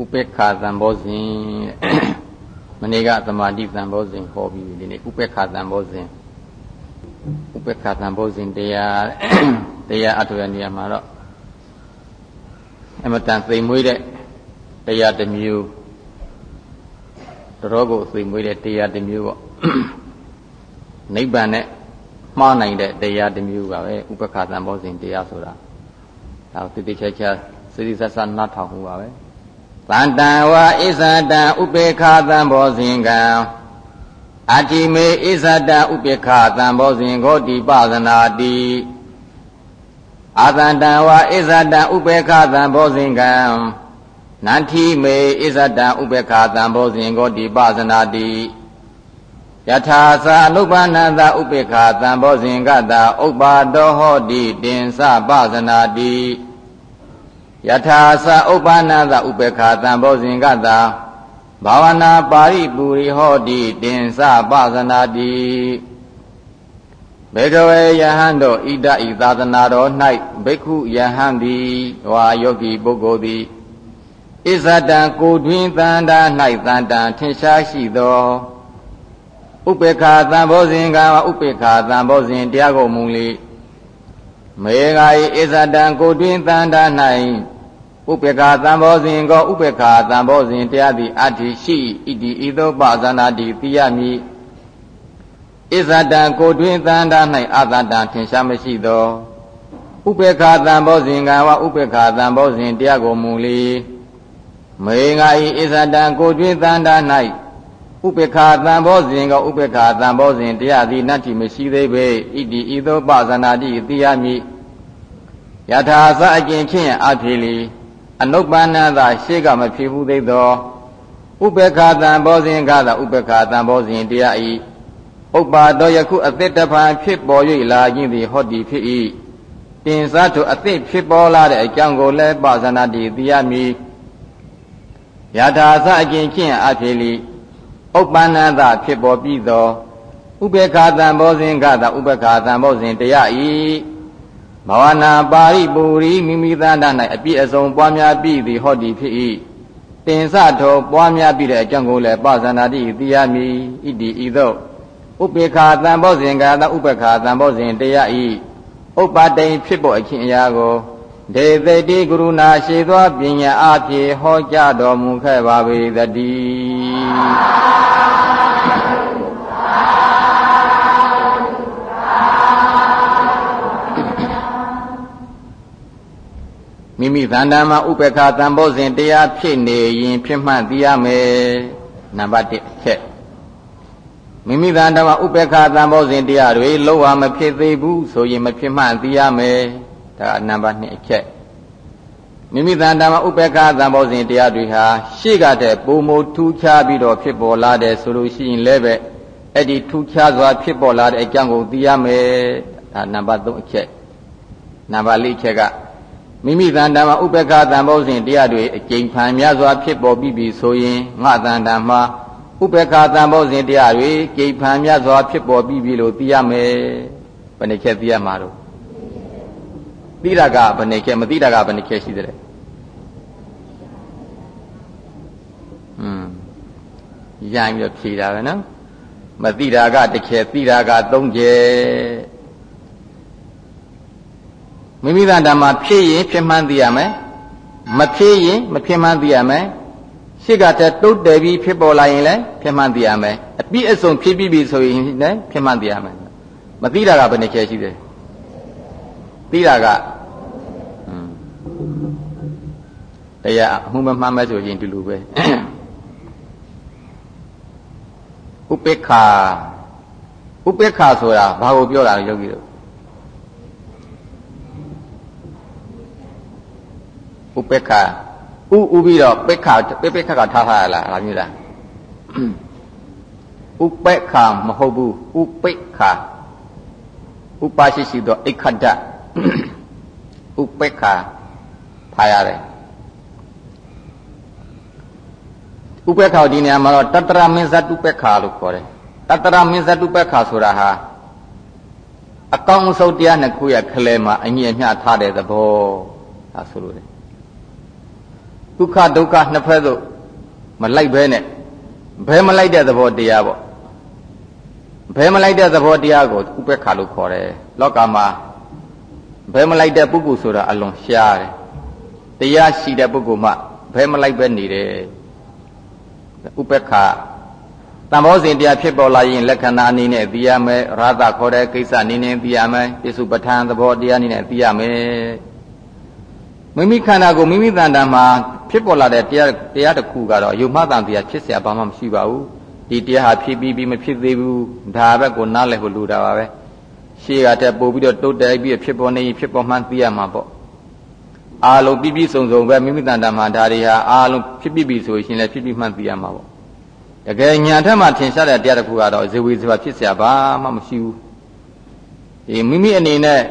ဥပေက္ခသံဘောဇဉ်မနေ့ကသမာဓိသံဘောဇဉ်ဟောပြီးဒီနေ့ဥပေက္ခသံဘောဇဉ်ဥပေက္ခသံဘောဇဉ်တရားတရားအထောက်အနေရာမှာတော့အမတန်သိမ်မွေးတဲ့တရားတစ်မျိုးတော်ကိုသိမ်မွေးတဲ့တရားတစ်မျိုးပေါ့နိဗ္ဗာန်နဲ့မှားနိုင်တဲ့တရားတစ်မျိုးပါပဲဥပက္ခသံဘောဇဉ်တရားဆိုတာဒါတိတိကျကျစရိသဆနားထောင်မှုပါပဲ တန်တံဝါဣဇတံဥပေက္ခသံဘောဇင်ကံအတိမေဣဇတံဥပေက္ခသံဘောဇင်ဂောတိပသနာတိအာသန္တံဝါဣဇတံဥပေက္ခသံဘောဇင်ကံနန္ထိမေဣဇတံဥပေက္ခသံဘောဇင်ဂောတိပသနာတိယထာသာအနုပ္ပန္နသဥပေက္ခသံဘောဇင်ကတာဥပ္ပါတောဟောတိတင်စပသနာတိ ယထာသဥပ္ပန္နသဥပေက္ခသံဘောဇင်ကတာဘာဝနာပါရိပူရိဟောတိတင်စပသနာတိဘေကဝေယဟန်တို့ဣဒဤသာသနာတော်၌ဘိက္ခုယဟန်သည်ဝါယောဂီပုဂ္ဂိုလ်သည်ဣဇတံကိုတွင်တန်တာ၌တန်တံထင်ရှားရှိသောဥပေက္ခသံဘောဇင်ကဥပေက္ခသံဘောဇင်တရားကိုမူလေမေဃာဤဣဇတံကိုတွင်တန်တာ၌ ဥပေက္ခသံဘောဇင်ကောဥပေက္ခသံဘောဇင်တရားသည်အတ္တိရှိဣတိဤသို့ပဇာနာတိသိရမည်ဣဇတံကိုတွင်တန်တာ၌အသတ္တထင်ရှားမရှိသောဥပေက္ခသံဘောဇင်ကဝဥပေက္ခသံဘောဇင်တရားကိုမူလေမေဃာဤဣဇတံကိုတွင်တန်တာ၌ဥပေက္ခသံဘောဇင်ကဥပေက္ခသံဘောဇင်တရားသည်နတ္တိမရှိသေးပေဣတိဤသို့ပဇာနာတိသိရမည်ယထာသအကျင့်ဖြင့်အဖြစ်လီ အနုပ္ပန္နသာရှေ့ကမဖြစ်ဘူးသေးသောဥပေက္ခသံဘောဇင်ကသာဥပေက္ခသံဘောဇင်တရားဤဥပ္ပါတော်ယခုအသစ်တဖန်ဖြစ်ပေါ်၍လာခြင်းသည်ဟောတိဖြစ်၏တင်စားထိုအသစ်ဖြစ်ပေါ်လာတဲ့အကြောင်းကိုလည်းပဇာနာတိသိရမည်ယထာသအကျင့်ဖြင့်အဖြစ်လီဥပ္ပန္နသဖြစ်ပေါ်ပြီးသောဥပေက္ခသံဘောဇင်ကသာဥပေက္ခသံဘောဇင်တရားဤ ဘဝနာပါရိပူရိမိမိသား၌အပြည့်အစုံပွားများပြီးသည်ဟောဒီဖြစ်၏တင်စထောပွားများပြီးတဲ့အကြောင်းကိုလည်းပဇာနာတိသိရမည်ဣတိဤသို့ဥပေက္ခသံဘောဇင်ကသာဥပေက္ခသံဘောဇင်တရားဤဥပ္ပတိန်ဖြစ်ပေါ်အခြင်းအရာကိုဒေသတိကရုဏာရှိသောပညာအဖြစ်ဟောကြားတော်မူခဲ့ပါပေသတည်း မိမိသန္တာမှာဥပေက္ခသံဘောဇဉ်တရားဖြစ်နေရင်ဖြစ်မှန်သိရမယ်နံပါတ်1ချက်မိမိသန္တာမှာဥပေက္ခသံဘောဇဉ်တရားတွေလောဝမဖြစ်သေးဘူးဆိုရင်မဖြစ်မှန်သိရမယ်ဒါနံပါတ်2အချက်မိမိတန်တမှာဥပေက္ခသံဘောဇဉ်တရားတွေဟာရှေ့ကတည်းပုံမထူးခြားပြီးတော့ဖြစ်ပေါ်လာတယ်ဆိုလို့ရှိရင်လည်းပဲအဲ့ဒီထူးခြားစွာဖြစ်ပေါ်လာတဲ့အကြောင်းကိုသိရမယ်ဒါနံပါတ်3အချက်နံပါတ်4အချက်က မိမိတန်တမှာဥပေက္ခသံဘောဇဉ်တရားတွေအကျိန်ဖန်များစွာဖြစ်ပေါ်ပြီးပြီဆိုရင်ငါတန်တမှာဥပေက္ခသံဘောဇဉ်တရားတွေကျိန်ဖန်များစွာဖြစ်ပေါ်ပြီးပြီလို့သိရမယ်ဘယ်နှချက်သိရမှာတော့သိတာကဘယ်နှချက်မသိတာကဘယ်နှချက်ရှိသလဲอืมရိုင်းပြီးတော့ဖြေတာပဲနော်မသိတာကတစ်ချက်သိတာကသုံးချက် မိမိသားဓမ္မဖြစ်ရင်ဖြစ်မှန်းသိရမယ်မဖြစ်ရင်မဖြစ်မှန်းသိရမယ်ရှေ့ကတည်းတုတ်တယ်ပြီးဖြစ်ပေါ်လာရင်လည်းဖြစ်မှန်းသိရမယ်အပြည့်အစုံဖြစ်ပြီးပြီဆိုရင်လည်းဖြစ်မှန်းသိရမယ်မသိတာကဘယ်နှချက်ရှိတယ်သိတာကတရားအမှုမမှန်မဲ့ဆိုရင်ဒီလိုပဲဥပေက္ခဥပေက္ခဆိုတာဘာကိုပြောတာလဲယောဂီတို့ ဥပေက္ခဥဥပြီးတော့ပေက္ခပေပေက္ခကထားထားရလားဒါမျိုးလားဥပေက္ခမဟုတ်ဘူးဥပေက္ခဥပါရှိရှိသောအိခဒဥပေက္ခထားရတယ်ဥပ္ပခါဒီနေရာမှာတော့တတရမင်းဇတုပ္ပခါလို့ခေါ်တယ်တတရမင်းဇတုပ္ပခါဆိုတာဟာအကောင်းဆုံးတရားနှစ်ခုရခလဲမှာအငြင်းမျှထားတဲ့သဘောဒါဆိုလို့လေ ဒုက္ခဒုက္ခနှစ်ဖက်သို့မလိုက်ဘဲနဲ့ဘဲမလိုက်တဲ့သဘောတရားပေါ့ဘဲမလိုက်တဲ့သဘောတရားကိုဥပေက္ခလို့ခေါ်တယ်လောကမှာဘဲမလိုက်တဲ့ပုဂ္ဂိုလ်ဆိုတာအလွန်ရှားတယ်တရားရှိတဲ့ပုဂ္ဂိုလ်မှဘဲမလိုက်ပဲနေတယ်ဥပေက္ခတံဘောဇဉ်တရားဖြစ်ပေါ်လာရင်လက္ခဏာအနေနဲ့သိရမယ်ရာသခေါ်တဲ့ကိစ္စအနေနဲ့သိရမယ်ပြစ္စုပ္ပထာသဘောတရားအနေနဲ့သိရမယ် မိမိခန္ဓာကိုမိမိတန်တာမှာဖြစ်ပေါ်လာတဲ့တရားတရားတစ်ခုကတော့ယုံမှတန်တရားဖြစ်เสียဘာမှမရှိပါဘူးဒီတရားဟာဖြစ်ပြီးပြီးမဖြစ်သေးဘူးဒါပဲကိုနားလည်ဖို့လိုတာပါပဲရှေ့ကတည်းပို့ပြီးတော့တိုးတက်ပြီးဖြစ်ပေါ်နေဖြစ်ပေါ်မှသိရမှာပေါ့အာလုံးပြည့်ပြည့်စုံစုံပဲမိမိတန်တာမှာဒါတွေဟာအာလုံးဖြစ်ပြီးပြီဆိုရင်လည်းဖြစ်ပြီးမှသိရမှာပေါ့တကယ်ညာထက်မှထင်ရှားတဲ့တရားတစ်ခုကတော့ဇေဝေဇေဝဖြစ်เสียဘာမှမရှိဘူးဒီမိမိအနေနဲ့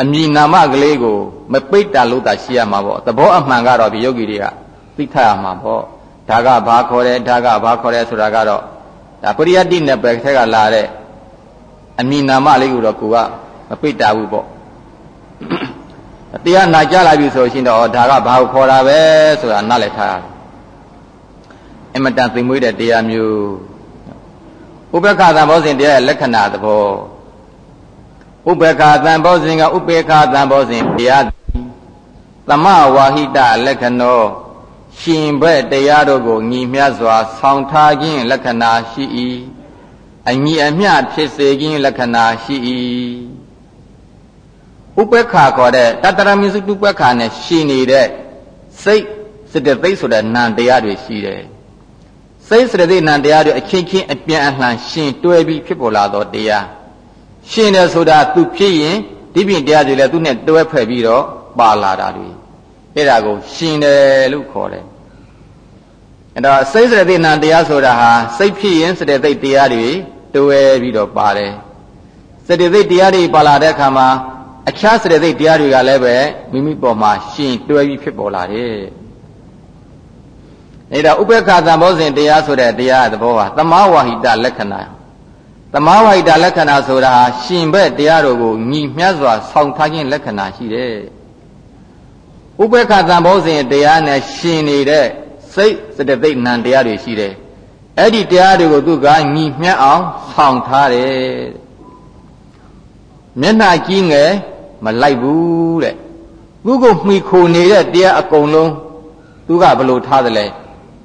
အမည်နာမကလေးကိုမပိတ်တာလို့သာရှိရမှာပေါ့သဘောအမှန်ကတော့ဒီယောဂီတွေကသိထရမှာပေါ့ဒါကဘာခေါ်တယ်ဒါကဘာခေါ်တယ်ဆိုတာကတော့ဒါပရိယတ္တိနဲ့ပဲထက်ကလာတဲ့အမည်နာမလေးကိုတော့ကိုကမပိတ်တာဘူးပေါ့တရားနာကြလာပြီဆိုရှင်တော့ဒါကဘာကိုခေါ်တာပဲဆိုတာနားလည်ထားရတယ်အမတန်သိမွေးတဲ့တရားမျိုးဥပ္ပခသံဘောဇဉ်တရားရဲ့လက္ခဏာသဘော ဥပ္ပခသံဘောဇဉ်ကဥပေက္ခသံဘောဇဉ်တရားသမဝါဟိတလက္ခဏောရှင်ဘက်တရားတို့ကိုညီမျှစွာ ဆောင်ထားခြင်းလက္ခဏာရှိ၏အညီအမျှဖြစ်စေခြင်းလက္ခဏာရှိ၏ဥပက္ခခေါ်တဲ့တတရမစ္စုတုပက္ခနဲ့ရှင်နေတဲ့စိတ်စတသိက်ဆိုတဲ့နာမ်တရားတွေရှိတယ်စိတ်စတသိက်နာမ်တရားတွေအချင်းချင်းအပြန်အလှန်ရှင်တွဲပြီးဖြစ်ပေါ်လာသောတရား ရှင်တယ်ဆိုတာသူဖြစ်ရင်ဒီပြင်တရားတွေလည်းသူနဲ့တွဲဖက်ပြီးတော့ပါလာတာတွေအဲ့ဒါကိုရှင်တယ်လို့ခေါ်တယ်အဲ့တော့စိတ်စရတိနာတရားဆိုတာဟာစိတ်ဖြစ်ရင်စရတိတရားတွေတွဲပြီးတော့ပါတယ်စရတိတရားတွေပါလာတဲ့အခါမှာအခြားစရတိတရားတွေကလည်းပဲမိမိပေါ်မှာရှင်တွဲပြီးဖြစ်ပေါ်လာတယ်အဲ့ဒါဥပေက္ခသံဘောဇဉ်တရားဆိုတဲ့တရားသဘောဟာသမာဝါဟိတလက္ခဏာ သမာဝါဟိတလက္ခဏာဆိုတာဟာရှင်ဘက်တရားတော်ကိုညီမျှစွာဆောင်ထားခြင်းလက္ခဏာရှိတယ်ဥပေက္ခသံဘောဇဉ်တရားနဲ့ရှင်နေတဲ့စိတ်စတသိက်နံတရားတွေရှိတယ်အဲ့ဒီတရားတွေကိုသူကညီမျှအောင်ဆောင်ထားတယ်မျက်နှာကြီးငယ်မလိုက်ဘူးတဲ့သူကိုမှီခိုနေတဲ့တရားအကုန်လုံးသူကဘလို့ထားတယ်လဲ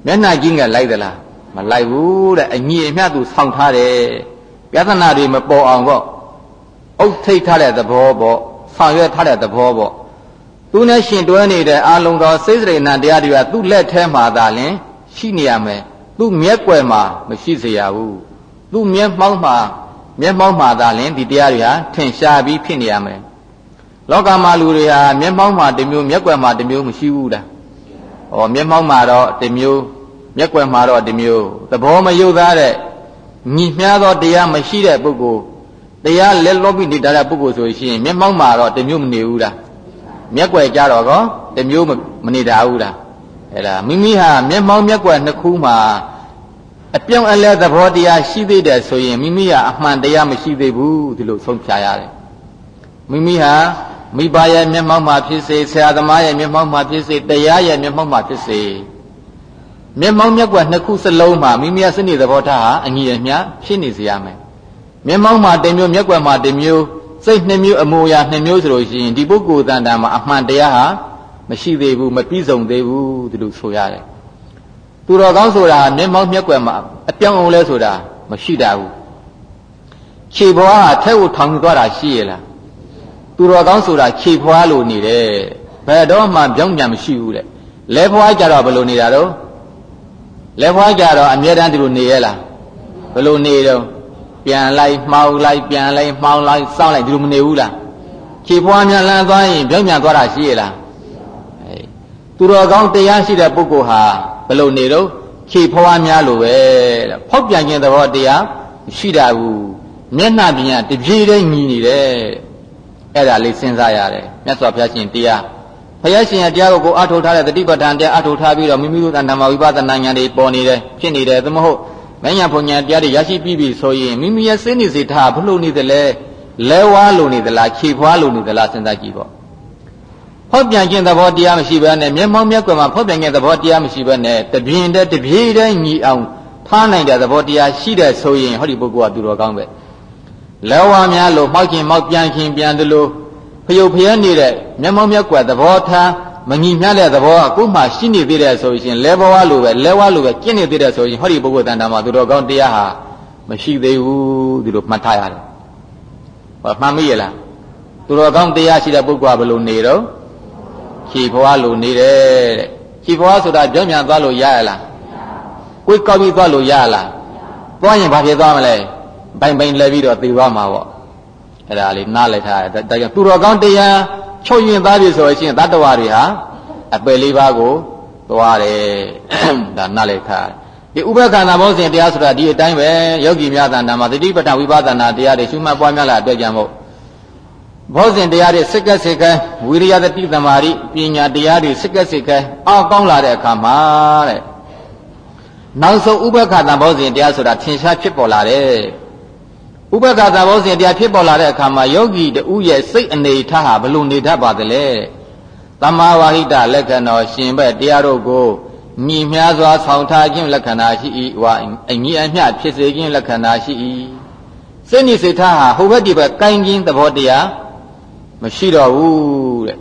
မျက်နှာကြီးငယ်လိုက်သလားမလိုက်ဘူးတဲ့အညီအမျှသူဆောင်ထားတယ် ပြဿနာတွေမပေါ်အောင်ပေါ့အုတ်ထိတ်ထားတဲ့သဘောပေါ့ဆောင်ရွက်ထားတဲ့သဘောပေါ့သူနဲ့ရှင်တွဲနေတဲ့အာလုံသောစိတ်စိတ်နာတရားတွေကသူ့လက်ထဲမှာသာလင်ရှိနေရမယ်သူ့မျက်ွယ်မှာမရှိစေရဘူးသူ့မျက်မှောက်မှာမျက်မှောက်မှာသာလင်ဒီတရားတွေဟာထင်ရှားပြီးဖြစ်နေရမယ်လောကမှာလူတွေဟာမျက်မှောက်မှာတစ်မျိုးမျက်ွယ်မှာတစ်မျိုးမရှိဘူးလားဩမျက်မှောက်မှာတော့တစ်မျိုးမျက်ွယ်မှာတော့တစ်မျိုးသဘောမယုတ်သားတဲ့ ညီမြသောတရားမရှိတဲ့ပုဂ္ဂိုလ်တရားလက်လောပြီးနေတာတဲ့ပုဂ္ဂိုလ်ဆိုရှင်မျက်မှောက်မှာတော့တစ်မျိုးမနေဘူးလားမျက်ွယ်ကြတော့ကောတမျိုးမနေတာဘူးလားအဲ့ဒါမိမိဟာမျက်မှောက်မျက်ွယ်နှစ်ခုမှာအပြောင်းအလဲသဘောတရားရှိသေးတယ်ဆိုရင်မိမိဟာအမှန်တရားမရှိသေးဘူးဒီလိုဆုံးဖြတ်ရတယ်မိမိဟာမိဘရဲ့မျက်မှောက်မှာဖြစ်စေဆရာသမားရဲ့မျက်မှောက်မှာဖြစ်စေတရားရဲ့မျက်မှောက်မှာဖြစ်စေ မျက်မှောက်မျက်ွယ်နှစ်ခုစလုံးမှာမိမိရဲ့စိတ်နေသဘောထားဟာအညီအမျှဖြစ်နေစေရမယ်မျက်မှောက်မှာတစ်မျိုးမျက်ွယ်မှာတစ်မျိုးစိတ်နှစ်မျိုးအမူအရာနှစ်မျိုးဆိုလို့ရှိရင်ဒီပုဂ္ဂိုလ်တန်တာမှာအမှန်တရားဟာမရှိသေးဘူးမပြည့်စုံသေးဘူးဒီလိုဆိုရတယ်သူတော်ကောင်းဆိုတာမျက်မှောက်မျက်ွယ်မှာအပြောင်းအောင်လဲဆိုတာမရှိတာဘူးခြေဘွားဟာထဲကိုထောင်သွားတာရှိရလားသူတော်ကောင်းဆိုတာခြေဘွားလိုနေတယ်ဘယ်တော့မှပြောင်းပြန်မရှိဘူးတဲ့လဲဘွားကြတော့ဘယ်လိုနေတာတော့ လဲဘွားကြတော့အမြဲတမ်းဒီလိုနေရလားဘယ်လိုနေတော့ပြန်လိုက်မှောက်လိုက်ပြန်လိုက်မှောက်လိုက်စောင်းလိုက်ဒီလိုမနေဘူးလားခြေဖွားများလန်းသွားရင်ပြောင်းပြန်သွားတာရှိရလားအဲသူတော်ကောင်းတရားရှိတဲ့ပုဂ္ဂိုလ်ဟာဘယ်လိုနေတော့ခြေဖွားများလိုပဲတဲ့ဖောက်ပြန်ခြင်းသဘောတရားရှိတာဘူးမျက်နှာပြင်ကတပြေးတည်းညီနေတယ်အဲ့ဒါလေးစဉ်းစားရတယ်မြတ်စွာဘုရားရှင်တရား ဘုရားရှင်ရဲ့တရားကိုကိုအထောက်ထားတဲ့တတိပဋ္ဌာန်တရားအထောက်ထားပြီးတော့မိမိတို့တဏ္ဍာမဝိပဿနာဉာဏ်တွေပေါ်နေတယ်ဖြစ်နေတယ်သမဟုတ်မညာဘုံညာတရားတွေရရှိပြီးပြီဆိုရင်မိမိရဲ့စိတ်နေစေထားဘလို့နေတယ်လဲလဲဝါလိုနေသလားခြေဖွားလိုနေသလားစဉ်းစားကြည့်ပေါ့ဖောက်ပြန်ခြင်းသဘောတရားမရှိဘဲနဲ့မျက်မှောက်မျက်ကွယ်မှာဖောက်ပြန်ခြင်းသဘောတရားမရှိဘဲနဲ့တပြင်းတည်းတပြေးတည်းညီအောင်ဖားနိုင်တဲ့သဘောတရားရှိတဲ့ဆိုရင်ဟောဒီပုဂ္ဂိုလ်ကသူတော်ကောင်းပဲလောဝါများလို့မှောက်ခြင်းမှောက်ပြန်ခြင်းပြန်သလို ဖယုတ်ဖျဲနေတဲ့မျက်မှောက်မျက်ကွယ်သဘောထားမညီမျှတဲ့သဘောကကိုယ်မှရှိနေသေးတယ်ဆိုရင်လဲဘဝလိုပဲလဲဝါလိုပဲကျင့်နေသေးတယ်ဆိုရင်ဟောဒီပုဂ္ဂိုလ်တန်တာမှာသူတော်ကောင်းတရားဟာမရှိသေးဘူးဒီလိုမှတ်ထားရတယ်ဟောမှန်မိရလားသူတော်ကောင်းတရားရှိတဲ့ပုဂ္ဂိုလ်ကဘယ်လိုနေတော့ခြေဘဝလိုနေတယ်တဲ့ခြေဘဝဆိုတာကြောင်းမြန်သွားလို့ရရလားကိုယ်ကောက်ပြီးသွားလို့ရရလားသွားရင်ဘာဖြစ်သွားမလဲဘိုင်ဘိုင်လဲပြီးတော့သေသွားမှာပေါ့ အဲ့ဒါလေးနားလည်ထားတယ်ဒါကြောင့်သူတော်ကောင်းတရားချုပ်ရင်သားပြီဆိုရင်တတ္တဝါတွေဟာအပယ်လေးပါးကိုသွားတယ်ဒါနားလည်ထားတယ်ဒီဥပက္ခဏဘောဇဉ်တရားဆိုတာဒီအတိုင်းပဲယောဂီများသာနာမှာတတိပဋ္ဌာဝိပဿနာတရားတွေရှုမှတ်ပွားများလာအတွက်ကြောင့်မို့ဘောဇဉ်တရားတွေစိတ်ကစိတ်ကဝိရိယတတိသမารိပညာတရားတွေစိတ်ကစိတ်ကအောက်ကောင်းလာတဲ့အခါမှာတဲ့နောက်ဆုံးဥပက္ခဏဘောဇဉ်တရားဆိုတာထင်ရှားဖြစ်ပေါ်လာတယ် ဥပက္ခသဘောစဉ်တရားဖြစ်ပေါ်လာတဲ့အခါမှာယောဂီတူရဲ့စိတ်အနေထားဟာဘလို့နေတတ်ပါသလဲတမ္မာဝါဟိတလက္ခဏောရှင်ဘက်တရားတို့ကိုညီမြစွာဆောင်ထားခြင်းလက္ခဏာရှိ၏ဝါအညီအမျှဖြစ်စေခြင်းလက္ခဏာရှိ၏စိတ်နိစိတ်ထားဟာဟိုဘက်ဒီဘက်ကိုင်းခြင်းသဘောတရားမရှိတော့ဘူးတဲ့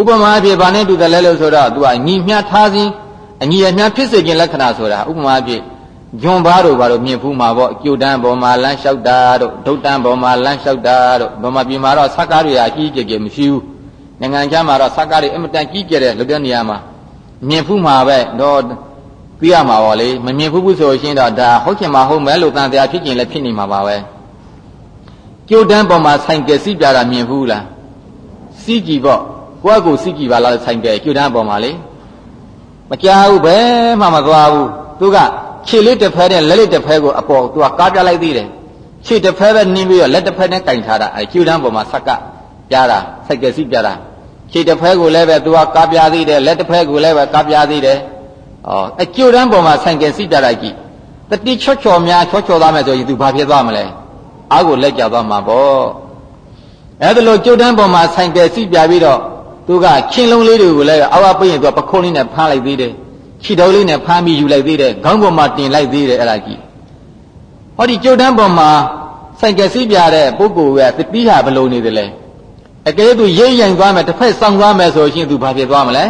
ဥပမာအဖြစ်ဗာနဲ့တူတယ်လဲလို့ဆိုတော့ तू ကညီမျှထားခြင်းအညီအမျှဖြစ်စေခြင်းလက္ခဏာဆိုတာဥပမာအဖြစ် ဂျွန်ဘားတို့ဘာလို့မြင်ဖူးမှာပေါ့ကျုပ်တန်းပေါ်မှာလမ်းလျှောက်တာတို့ဒုတ်တန်းပေါ်မှာလမ်းလျှောက်တာတို့ဗမာပြည်မှာတော့ဆက်ကားတွေဟာကြီးကြဲကြဲမရှိဘူးနိုင်ငံခြားမှာတော့ဆက်ကားတွေအမတန်ကြီးကြဲတဲ့လူတဲ့နေရာမှာမြင်ဖူးမှာပဲတော့သိရမှာပေါ့လေမမြင်ဖူးဘူးဆိုရင်တော့ဒါဟုတ်ချင်မှာဟုတ်မယ်လို့တန်တရားဖြစ်ကျင်လည်းဖြစ်နေမှာပါပဲကျုပ်တန်းပေါ်မှာဆိုင်ကယ်စီးပြတာမြင်ဖူးလားစီးကြည့်ပေါ့ကိုယ့်အကူစီးကြည့်ပါလားဆိုင်ကယ်ကျုပ်တန်းပေါ်မှာလေမကြားဘူးဘယ်မှမသွားဘူးသူက ခြေလေးတစ်ဖက်နဲ့လက်လေးတစ်ဖက်ကိုအပေါ်သူကကားပြလိုက်သေးတယ်ခြေတစ်ဖက်ပဲနင်းပြီးတော့လက်တစ်ဖက်နဲ့ကင်ထားတာအဲကျူတန်းပေါ်မှာဆက်ကပြားတာစိုက်ကစီပြားတာခြေတစ်ဖက်ကိုလည်းပဲသူကကားပြားသေးတယ်လက်တစ်ဖက်ကိုလည်းပဲကားပြားသေးတယ်ဩအဲကျူတန်းပေါ်မှာဆိုင်ကစီပြားလိုက်ကြည့်တတိချော့ချော်များချော့ချော်သားမယ်ဆိုရင်သူဘာဖြစ်သွားမလဲအားကိုလက်ကြသွားမှာပေါ့အဲဒါလို့ကျုပ်တန်းပေါ်မှာဆိုင်ကယ်စီးပြပြီးတော့သူကချင်းလုံးလေးတွေကိုလည်းအောက်အပိတ်ရင်သူကပခုံးလေးနဲ့ဖမ်းလိုက်သေးတယ် ခြေတော်လေးနဲ့ဖမ်းပြီးယူလိုက်သေးတယ်ခေါင်းပေါ်မှာတင်လိုက်သေးတယ်အဲ့ဒါကြီးဟောဒီကြုတ်တန်းပေါ်မှာစိုက်ကစီးပြတဲ့ပုဂ္ဂိုလ်ကတတိဟာဘလို့နေတယ်လဲအကဲသူရိပ်ရိုင်သွားမယ်တစ်ဖက်ဆောင်သွားမယ်ဆိုရင်သူဘာဖြစ်သွားမလဲ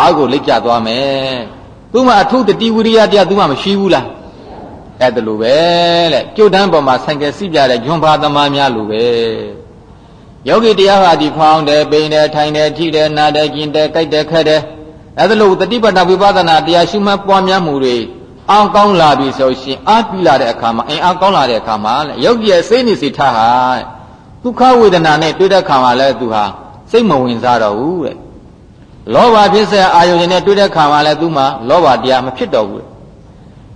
အောက်ကိုလိတ်ကျသွားမယ်သူ့မှာအထုတတိဝိရိယတရားသူ့မှာမရှိဘူးလားအဲ့ဒါလိုပဲတဲ့ကြုတ်တန်းပေါ်မှာဆိုင်ကစီးပြတဲ့ဂျွန်ဘာသမားများလိုပဲယောဂီတရားဟာဒီဖောင်းတယ်ပိန်တယ်ထိုင်တယ်ထိတယ်နာတယ်ကျင်တယ်ကြိုက်တယ်ခက်တယ် အဲဒါလို့တတိပဌဝိပဿနာတရားရှုမှတ်ပွားများမှုတွေအောင်ကောင်းလာပြီဆိုရှင်အားပြီးလာတဲ့အခါမှာအင်အားကောင်းလာတဲ့အခါမှာလေယောဂီရဲ့စိတ်နေစိတ်ထားဟာဒုက္ခဝေဒနာနဲ့တွေ့တဲ့အခါမှာလည်းသူဟာစိတ်မဝင်စားတော့ဘူးတဲ့လောဘဖြစ်စေအာယုန်နဲ့တွေ့တဲ့အခါမှာလည်းသူမှာလောဘတရားမဖြစ်တော့ဘူးတဲ့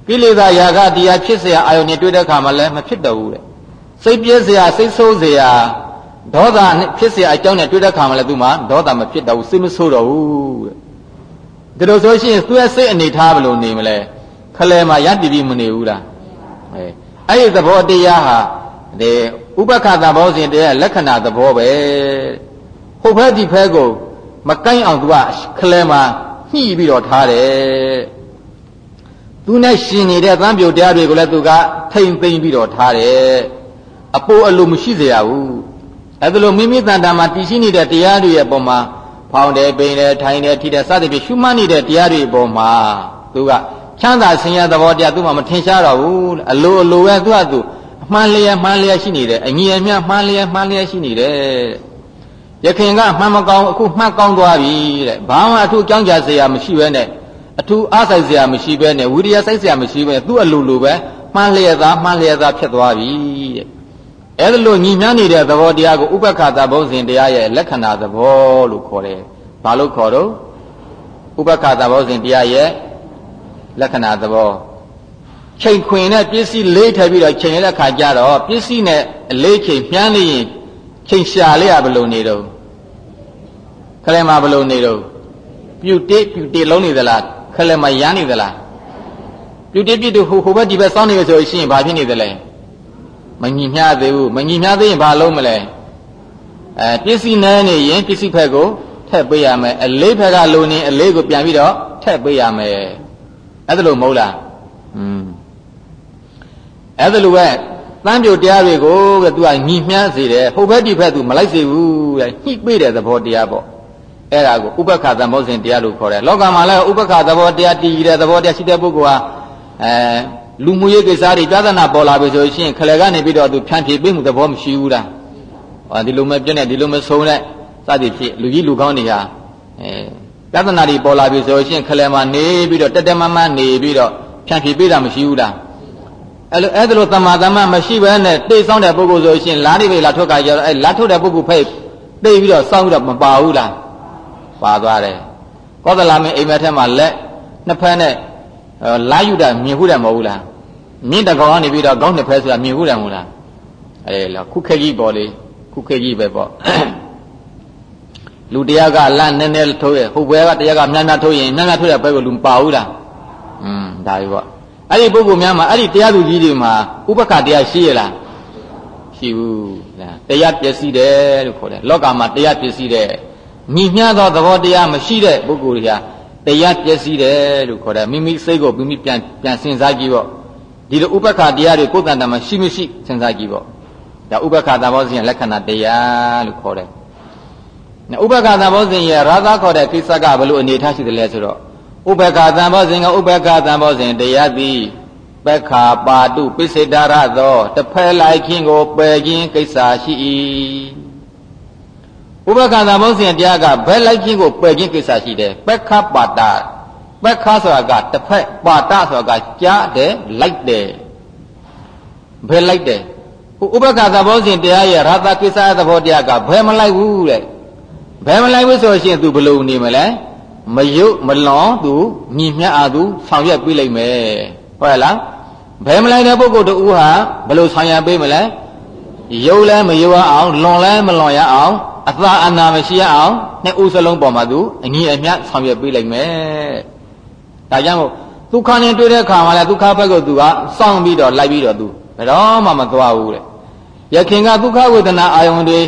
ကိလေသာယာကတရားဖြစ်စေအာယုန်နဲ့တွေ့တဲ့အခါမှာလည်းမဖြစ်တော့ဘူးတဲ့စိတ်ပြည့်စရာစိတ်ဆိုးစရာဒေါသဖြစ်စရာအကြောင်းနဲ့တွေ့တဲ့အခါမှာလည်းသူမှာဒေါသမဖြစ်တော့ဘူးစိတ်မဆိုးတော့ဘူးတဲ့ ဒီလိုဆိုရှင်သူရဲ့စိတ်အနေထားဘယ်လိုနေမလဲခလဲမှာရတည်ပြီးမနေဘူးလားအဲအဲ့ဒီသဘောတရားဟာဒီဥပက္ခသဘောစဉ်တရားလက္ခဏာသဘောပဲဟုတ်ဖက်ဒီဖက်ကိုမကိုင်းအောင်သူကခလဲမှာညှိပြီးတော့ထားတယ်သူနဲ့ရှင်နေတဲ့သံပြုတ်တရားတွေကိုလည်းသူကထိမ့်သိမ့်ပြီးတော့ထားတယ်အပိုးအလိုမရှိเสียရဘူးအဲ့ဒါလိုမိမိတန်တာမှာတည်ရှိနေတဲ့တရားတွေရဲ့ပုံမှာ ဖောင်းတယ်ပိန်တယ်ထိုင်တယ်ထိတယ်စသဖြင့်ရှုမှတ်နေတဲ့တရားတွေပေါ်မှာသူကချမ်းသာဆင်းရဲသဘောတရားသူမှမထင်ရှားတော့ဘူးအလိုအလိုပဲသူကသူအမှန်လျက်မှန်လျက်ရှိနေတယ်အငြင်းအမြမှန်လျက်မှန်လျက်ရှိနေတယ်ရခင်ကမှန်မကောင်းအခုမှတ်ကောင်းသွားပြီတဲ့ဘာမှအထူးကြောင်းကြစရာမရှိဘဲနဲ့အထူးအားဆိုင်စရာမရှိဘဲနဲ့ဝိရိယစိုက်စရာမရှိဘဲသူ့အလိုလိုပဲမှန်လျက်သားမှန်လျက်သားဖြစ်သွားပြီတဲ့ အဲ့ဒါလို့ညီမြနေတဲ့သဘောတရားကိုဥပက္ခသဘုံစဉ်တရားရဲ့လက္ခဏာသဘောလို့ခေါ်တယ်။ဘာလို့ခေါ်တော့ဥပက္ခသဘောစဉ်တရားရဲ့လက္ခဏာသဘောချိန်ခွင်နဲ့ပစ္စည်းလေးထည့်ပြီးတော့ချိန်ရတဲ့ခါကျတော့ပစ္စည်းနဲ့အလေးချိန်မြန်းနေရင်ချိန်ရှာလေးရဘလို့နေတော့ခလဲမှာဘလို့နေတော့ပြုတ်တိပြုတ်တိလုံးနေသလားခလဲမှာရမ်းနေသလားပြုတ်တိပြုတ်တိဟိုဟိုဘက်ဒီဘက်စောင်းနေဆိုရှင်ဘာဖြစ်နေသလဲ မညီမျှသေးဘူးမညီမျှသေးရင်ဘာလုံးမလဲအဲပစ္စည်းနဲနေရင်ပစ္စည်းဖက်ကိုထည့်ပေးရမယ်အလေးဖက်ကလိုနေအလေးကိုပြန်ပြီးတော့ထည့်ပေးရမယ်အဲ့ဒါလို့မဟုတ်လားอืมအဲ့ဒါလိုပဲတန်းပြိုတရားတွေကိုကသူကညီမြန်းစေတယ်ဟိုဘက်ဒီဘက်သူမလိုက်စေဘူးတဲ့ညှိပေးတဲ့သဘောတရားပေါ့အဲ့ဒါကိုဥပက္ခသဘောစဉ်တရားလို့ခေါ်တယ်လောကမှာလည်းဥပက္ခသဘောတရားတည်တဲ့သဘောတရားရှိတဲ့ပုဂ္ဂိုလ်ဟာအဲ လူမှုရေးကိစ္စတွေပြဿနာပေါ်လာပြီဆိုရင်ခလေကနေပြီးတော့သူဖြန့်ဖြေပေးမှုသဘောမရှိဘူးလားဟောဒီလိုမပြည့်နဲ့ဒီလိုမဆုံးနဲ့စသည်ဖြစ်လူကြီးလူကောင်းတွေဟာအဲပြဿနာတွေပေါ်လာပြီဆိုရင်ခလေမှာနေပြီးတော့တက်တက်မမနေပြီးတော့ဖြန့်ဖြေပေးတာမရှိဘူးလားအဲ့လိုအဲ့ဒါလိုတမာတမမရှိဘဲနဲ့တိတ်ဆောင်တဲ့ပုဂ္ဂိုလ်ဆိုရှင်လားနေပဲလာထွက်ကြကြတော့အဲ့လာထုတ်တဲ့ပုဂ္ဂိုလ်ဖိတ်တိတ်ပြီးတော့စောင်းပြီးတော့မပါဘူးလားပါသွားတယ်ကောသလမင်းအိမ်မက်ထဲမှာလက်နှစ်ဖက်နဲ့ လာယူတာမြင်ဘူးတယ်မဟုတ်ဘူးလားမြင့်တကောင်ကနေပြီးတော့ကောင်းနှစ်ဖက်ဆိုတာမြင်ဘူးတယ်မဟုတ်လားအဲလောခုခက်ကြီးပေါ်လေခုခက်ကြီးပဲပေါ့လူတရားကလန့်နည်းနည်းထိုးရဟိုဘဲကတရားကများများထိုးရင်များများထိုးတဲ့ဘက်ကလူမပါဘူးလားอืมဒါပြီပေါ့အဲ့ဒီပုဂ္ဂိုလ်များမှာအဲ့ဒီတရားသူကြီးတွေမှာဥပက္ခတရားရှိရလားရှိဘူးလားတရားပျက်စီးတယ်လို့ခေါ်တယ်လောကမှာတရားပျက်စီးတယ်ညီမျှသောသဘောတရားမရှိတဲ့ပုဂ္ဂိုလ်တွေဟာ တရားပျက်စီးတယ်လို့ခေါ်တယ်မိမိစိတ်ကိုမိမိပြန်ပြန်စဉ်းစားကြည့်ပေါ့ဒီလိုဥပက္ခတရားတွေကိုယ်တန်တမှာရှိမရှိစဉ်းစားကြည့်ပေါ့ဒါဥပက္ခသဘောစဉ်လက္ခဏာတရားလို့ခေါ်တယ်ဥပက္ခသဘောစဉ်ရဲ့ရာသာခေါ်တဲ့ကိစ္စကဘယ်လိုအနေထားရှိတယ်လဲဆိုတော့ဥပက္ခသံဘောစဉ်ကဥပက္ခသံဘောစဉ်တရားသည်ပက္ခပါတုပိစိတရသောတဖက်လိုက်ခြင်းကိုပယ်ခြင်းကိစ္စရှိ၏ ဥပက္ခသံဘောစဉ်တရားကဘယ်လိုက်ခြင်းကိုပယ်ခြင်းကိစ္စရှိတယ်ပက္ခပါတပက္ခဆိုတာကတစ်ဖက်ပါတဆိုတာကကြားတယ်လိုက်တယ်ဘယ်လိုက်တယ်ဥပက္ခသဘောစဉ်တရားရဲ့ရာသကိစ္စသဘောတရားကဘယ်မလိုက်ဘူးတဲ့ဘယ်မလိုက်ဘူးဆိုရှင်သူဘယ်လိုနေမလဲမယုတ်မလွန်သူညီမျှအားသူဆောင်ရွက်ပေးလိုက်မယ်ဟုတ်လားဘယ်မလိုက်တဲ့ပုဂ္ဂိုလ်တူဟာဘယ်လိုဆောင်ရွက်ပေးမလဲယုတ်လည်းမယုတ်ရအောင်လွန်လည်းမလွန်ရအောင် အသာအနာမရှိရအောင်နှစ်ဦးစလုံးပေါ်မှာသူအညီအမျှဆောင်ရွက်ပေးလိုက်မယ်ဒါကြောင့်မို့ဒုက္ခနဲ့တွေ့တဲ့အခါမှာလည်းဒုက္ခဘက်ကိုသူကစောင့်ပြီးတော့လိုက်ပြီးတော့သူဘယ်တော့မှမသွားဘူးတဲ့ယခင်ကဒုက္ခဝေဒနာအာယုန်တွေ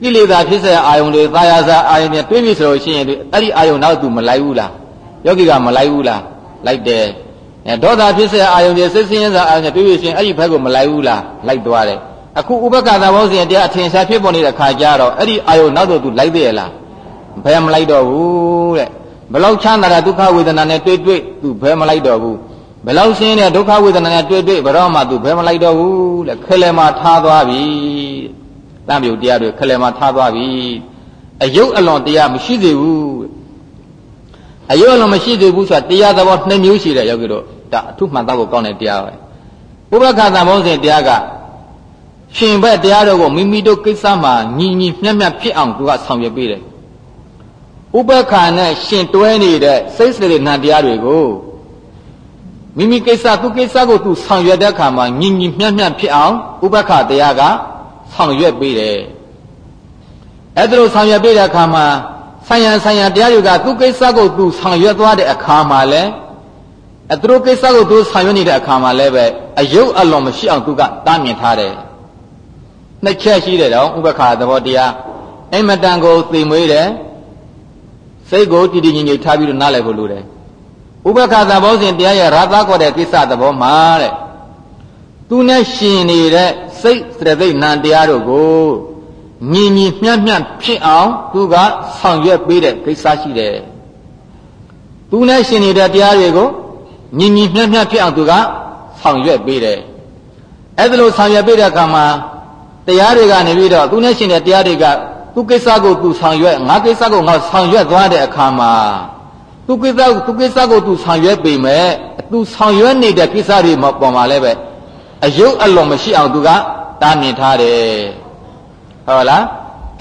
ကိလေသာဖြစ်စေအာယုန်တွေသာယာစာအာယုန်တွေတွေးပြီဆိုလို့ရှိရင်အဲ့ဒီအာယုန်နောက်သူမလိုက်ဘူးလားယောဂီကမလိုက်ဘူးလားလိုက်တယ်အဲဒေါသဖြစ်စေအာယုန်တွေစိတ်ဆင်းရဲစာအာယုန်တွေတွေးပြီဆိုရင်အဲ့ဒီဘက်ကိုမလိုက်ဘူးလားလိုက်သွားတယ် အခုဥပက္ခသဘောစဉ်တရားအထင်ရှားဖြစ်ပေါ်နေတဲ့ခါကျတော့အဲ့ဒီအာယုန်နောက်တော့သူလိုက်သေးရလားဘယ်မလိုက်တော့ဘူးတဲ့ဘလောက်ချမ်းသာတဲ့ဒုက္ခဝေဒနာနဲ့တွေ့တွေ့သူဘယ်မလိုက်တော့ဘူးဘလောက်ရှင်းတဲ့ဒုက္ခဝေဒနာနဲ့တွေ့တွေ့ဘယ်တော့မှသူဘယ်မလိုက်တော့ဘူးတဲ့ခဲလဲမှာထားသွားပြီတမ်းမြုပ်တရားတွေခလဲမှာထားသွားပြီအယုတ်အလွန်တရားမရှိသေးဘူးအယုတ်အလွန်မရှိသေးဘူးဆိုတာတရားသဘောနှစ်မျိုးရှိတယ်ယောဂီတို့ဒါအထုမှန်သားဖို့ကောင်းတဲ့တရားပဲဥပက္ခသံဘုံစဉ်တရားက ရှင်ဘက်တရားတော်ကိုမိမိတို့ကိစ္စမှာညီညီမျှမျှဖြစ်အောင်သူကဆောင်ရွက်ပေးတယ်ဥပက္ခနဲ့ရှင်တွဲနေတဲ့စိတ်စေတနာတရားတွေကိုမိမိကိစ္စသူကိစ္စကိုသူဆောင်ရွက်တဲ့အခါမှာညီညီမျှမျှဖြစ်အောင်ဥပက္ခတရားကဆောင်ရွက်ပေးတယ်အဲ့ဒါလိုဆောင်ရွက်ပေးတဲ့အခါမှာဆိုင်ရန်ဆိုင်ရန်တရားတွေကသူကိစ္စကိုသူဆောင်ရွက်သွားတဲ့အခါမှာလည်းအသူတို့ကိစ္စကိုသူဆောင်ရွက်နေတဲ့အခါမှာလည်းပဲအယုတ်အလွန်မရှိအောင်သူကတားမြင်ထားတယ် နှစ်ချက်ရှိတယ်တော့ဥပက္ခသဘောတရားအိမ်မတန်ကိုသိမွေးတယ်စိတ်ကိုတည်တည်ငြိမ်ငြိမ်ထားပြီးတော့နားလည်ဖို့လိုတယ်ဥပက္ခသဘောစဉ်တရားရဲ့ရာသခေါ်တဲ့ကိစ္စသဘောမှာတဲ့သူနဲ့ရှင်နေတဲ့စိတ်စရသိဏံတရားတို့ကိုညီညီမျှမျှဖြစ်အောင်သူကဆောင်ရွက်ပေးတဲ့ကိစ္စရှိတယ်။သူနဲ့ရှင်နေတဲ့တရားတွေကိုညီညီမျှမျှဖြစ်အောင်သူကဆောင်ရွက်ပေးတယ်။အဲ့ဒါလိုဆောင်ရွက်ပေးတဲ့အခါမှာ တရားတွေကနေပြီးတော့သူနဲ့ရှင်တဲ့တရားတွေကသူကိစ္စကိုသူဆောင်ရွက်ငါကိစ္စကိုငါဆောင်ရွက်သွားတဲ့အခါမှာသူကိစ္စသူကိစ္စကိုသူဆောင်ရွက်ပေမဲ့သူဆောင်ရွက်နေတဲ့ကိစ္စတွေပေါ်မှာလည်းပဲအယုတ်အလွန်မရှိအောင်သူကတားမြင်ထားတယ်ဟုတ်လား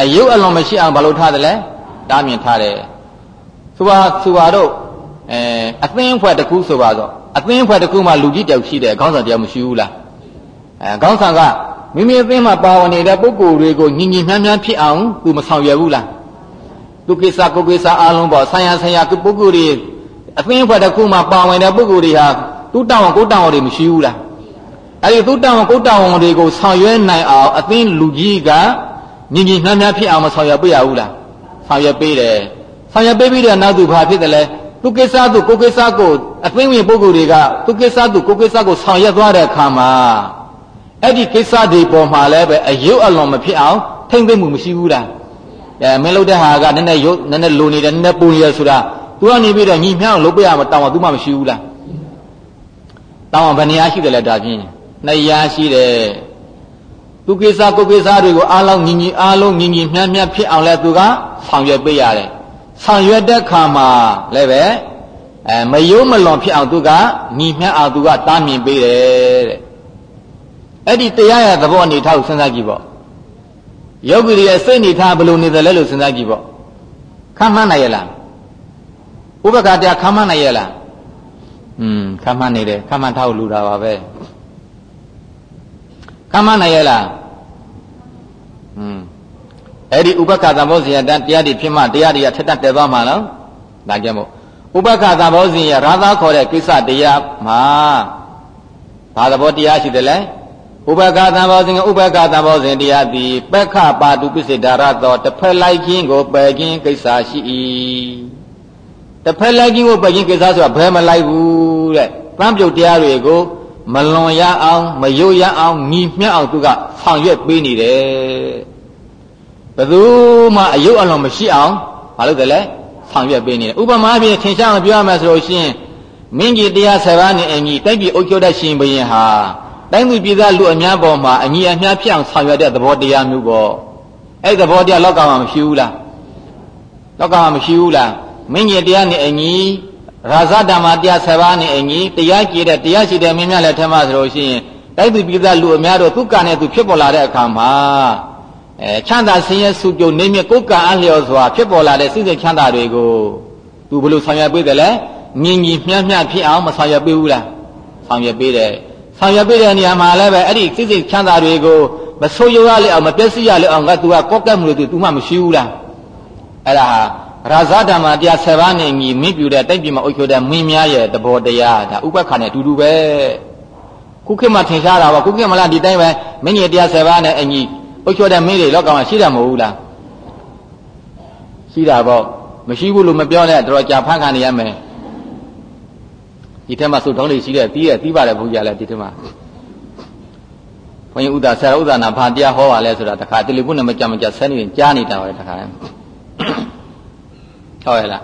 အယုတ်အလွန်မရှိအောင်ဘာလို့ထားတယ်လဲတားမြင်ထားတယ်ဆိုပါဆိုပါတော့အဲအသင်းအဖွဲ့တစ်ခုဆိုပါတော့အသင်းအဖွဲ့တစ်ခုမှလူကြီးတယောက်ရှိတယ်ခေါင်းဆောင်တယောက်မရှိဘူးလားအဲခေါင်းဆောင်က မိမိအသင်းမှာပါဝင်နေတဲ့ပုဂ္ဂိုလ်တွေကိုညီညီမြန်းမြန်းဖြစ်အောင်သူမဆောင်ရွက်ဘူးလားသူကိစ္စကိုကိစ္စအားလုံးပေါ့ဆံရဆံရပုဂ္ဂိုလ်တွေအသင်းအဖွဲ့တစ်ခုမှပါဝင်တဲ့ပုဂ္ဂိုလ်တွေဟာသူတောင်းကိုတောင်းတွေမရှိဘူးလားအဲ့ဒီသူတောင်းကိုတောင်းတွေကိုဆောင်ရွက်နိုင်အောင်အသင်းလူကြီးကညီညီနှမ်းနှမ်းဖြစ်အောင်မဆောင်ရွက်ပေးရဘူးလားဆောင်ရွက်ပေးတယ်ဆောင်ရွက်ပေးပြီးတဲ့နောက်သူဘာဖြစ်တယ်လဲသူကိစ္စသူကိုကိစ္စကိုအသိဝင်ပုဂ္ဂိုလ်တွေကသူကိစ္စသူကိုကိစ္စကိုဆောင်ရွက်သွားတဲ့အခါမှာ အဲ့ဒီကိစ္စတွေပေါ်မှာလည်းပဲအယုတ်အလွန်မဖြစ်အောင်ထိမ့်သိမ့်မှုမရှိဘူးလားအဲမင်းလုပ်တဲ့ဟာကနည်းနည်းရုပ်နည်းနည်းလိုနေတယ်နည်းနည်းပူနေရဆိုတာ तू ကနေပြီးတော့ညီမြောင်းလုပ်ပြရမှာတောင်းအောင် तू မှမရှိဘူးလားတောင်းအောင်ဘယ်နေရာရှိတယ်လဲဒါချင်းနှစ်ရာရှိတယ်သူကိစ္စကိုကိစ္စတွေကိုအားလုံးညီညီအားလုံးညီညီမြတ်မြတ်ဖြစ်အောင်လဲသူကဆောင်ရွက်ပေးရတယ်ဆောင်ရွက်တဲ့ခါမှာလည်းပဲအဲမယိုးမလွန်ဖြစ်အောင်သူကညီမြတ်အောင်သူကတားမြင်ပေးတယ်တဲ့ အဲ့ဒီတရားရဲ့သဘောအနေထားကိုစဉ်းစားကြည့်ပေါ့ယောဂီရဲ့စိတ်အနေထားဘယ်လိုနေတယ်လဲလို့စဉ်းစားကြည့်ပေါ့ခမ်းမှန်းနိုင်ရလားဥပက္ခတရားခမ်းမှန်းနိုင်ရလားอืมခမ်းမှန်းနေတယ်ခမ်းမှန်းထားလို့လူတာပါပဲခမ်းမှန်းနိုင်ရလားอืมအဲ့ဒီဥပက္ခသဘောဇင်ရတရားတွေဖြစ်မှတရားတွေကထက်တက်သွားမှာနော်ဒါကြောင့်မို့ဥပက္ခသဘောဇင်ရရာသာခေါ်တဲ့ကိစ္စတရားမှာဘာသဘောတရားရှိတယ်လဲ ဥပက္ခသဘောဇင်ဥပက္ခသဘောဇင်တရားသည်ပက္ခပါတုပိစိတာရသောတစ်ဖက်လိုက်ခြင်းကိုပယ်ခြင်းကိစ္စရှိ၏တစ်ဖက်လိုက်ခြင်းကိုပယ်ခြင်းကိစ္စဆိုတာဘယ်မလိုက်ဘူးတဲ့တမ်းပြုတ်တရားတွေကိုမလွန်ရအောင်မယို့ရအောင်ညီမျှအောင်သူကဆောင်ရွက်ပေးနေတယ်ဘယ်သူမှအယုတ်အလွန်မရှိအောင်မလုပ်တယ်လေဆောင်ရွက်ပေးနေတယ်ဥပမာအပြင်ထင်ရှားအောင်ပြောရမယ်ဆိုလို့ရှိရင်မင်းကြီးတရားဆယ်ပါးနဲ့အညီတိုက်ပြည်အုပ်ချုပ်တဲ့ရှင်ဘုရင်ဟာ တိုင်းသူပြည်သားလူအများပေါ်မှာအညီအမျှဖြစ်အောင်ဆောင်ရွက်တဲ့သဘောတရားမျိုးပေါ့အဲ့ဒီသဘောတရားလောကမှာမရှိဘူးလားလောကမှာမရှိဘူးလားမင်းကြီးတရားနဲ့အညီရာဇဓမ္မတရား7ပါးနဲ့အညီတရားကြည်တဲ့တရားရှိတဲ့မင်းများလည်းထမဆိုလို့ရှိရင်တိုက်သူပြည်သားလူအများတို့သူကနဲ့သူဖြစ်ပေါ်လာတဲ့အခါမှာအဲချမ်းသာဆင်းရဲစုကြုံနေမြကိုယ်ကံအလျော်စွာဖြစ်ပေါ်လာတဲ့စိတ်စိတ်ချမ်းသာတွေကိုသူဘယ်လိုဆောင်ရွက်ပေးတယ်လဲညီညီမျှမျှဖြစ်အောင်မဆောင်ရွက်ပေးဘူးလားဆောင်ရွက်ပေးတယ် ဆောင်ရွက်ပေးတဲ့နေရာမှာလည်းပဲအဲ့ဒီစိတ်စိတ်ချမ်းသာတွေကိုမဆိုးရွားရလေအောင်မပျက်စီးရလေအောင်ကသူကကောက်ကက်မှုတွေသူမှမရှိဘူးလားအဲ့ဒါဟာရာဇဓမ္မတရား7ပါးနဲ့ညီမင်းပြူတဲ့တိုက်ပြည်မှာအုပ်ချုပ်တဲ့မင်းများရဲ့သဘောတရားဒါဥပ္ပခါနဲ့အတူတူပဲခုခေတ်မှာထင်ရှားတာပါခုခေတ်မှာလားဒီတိုင်းပဲမင်းကြီးတရား7ပါးနဲ့အညီအုပ်ချုပ်တဲ့မင်းတွေလောကမှာရှိတယ်မဟုတ်ဘူးလားရှိတာပေါ့မရှိဘူးလို့မပြောနဲ့တော်ကြာဖန်ခံနေရမယ် ဒီထဲမှာစုတောင်းလေးရှိတယ်ပြီးတယ်ပြီးပါတယ်ဘုရားလည်းဒီထဲမှာဘုန်းကြီးဥဒ္ဒါဆရာဥဒ္ဒါနာဘာတရားဟောပါလဲဆိုတာတခါတယ်လီဖုန်းနဲ့မကြမကြဆက်နေရင်ကြားနေတာပါလေတခါဟုတ်ရဲ့လား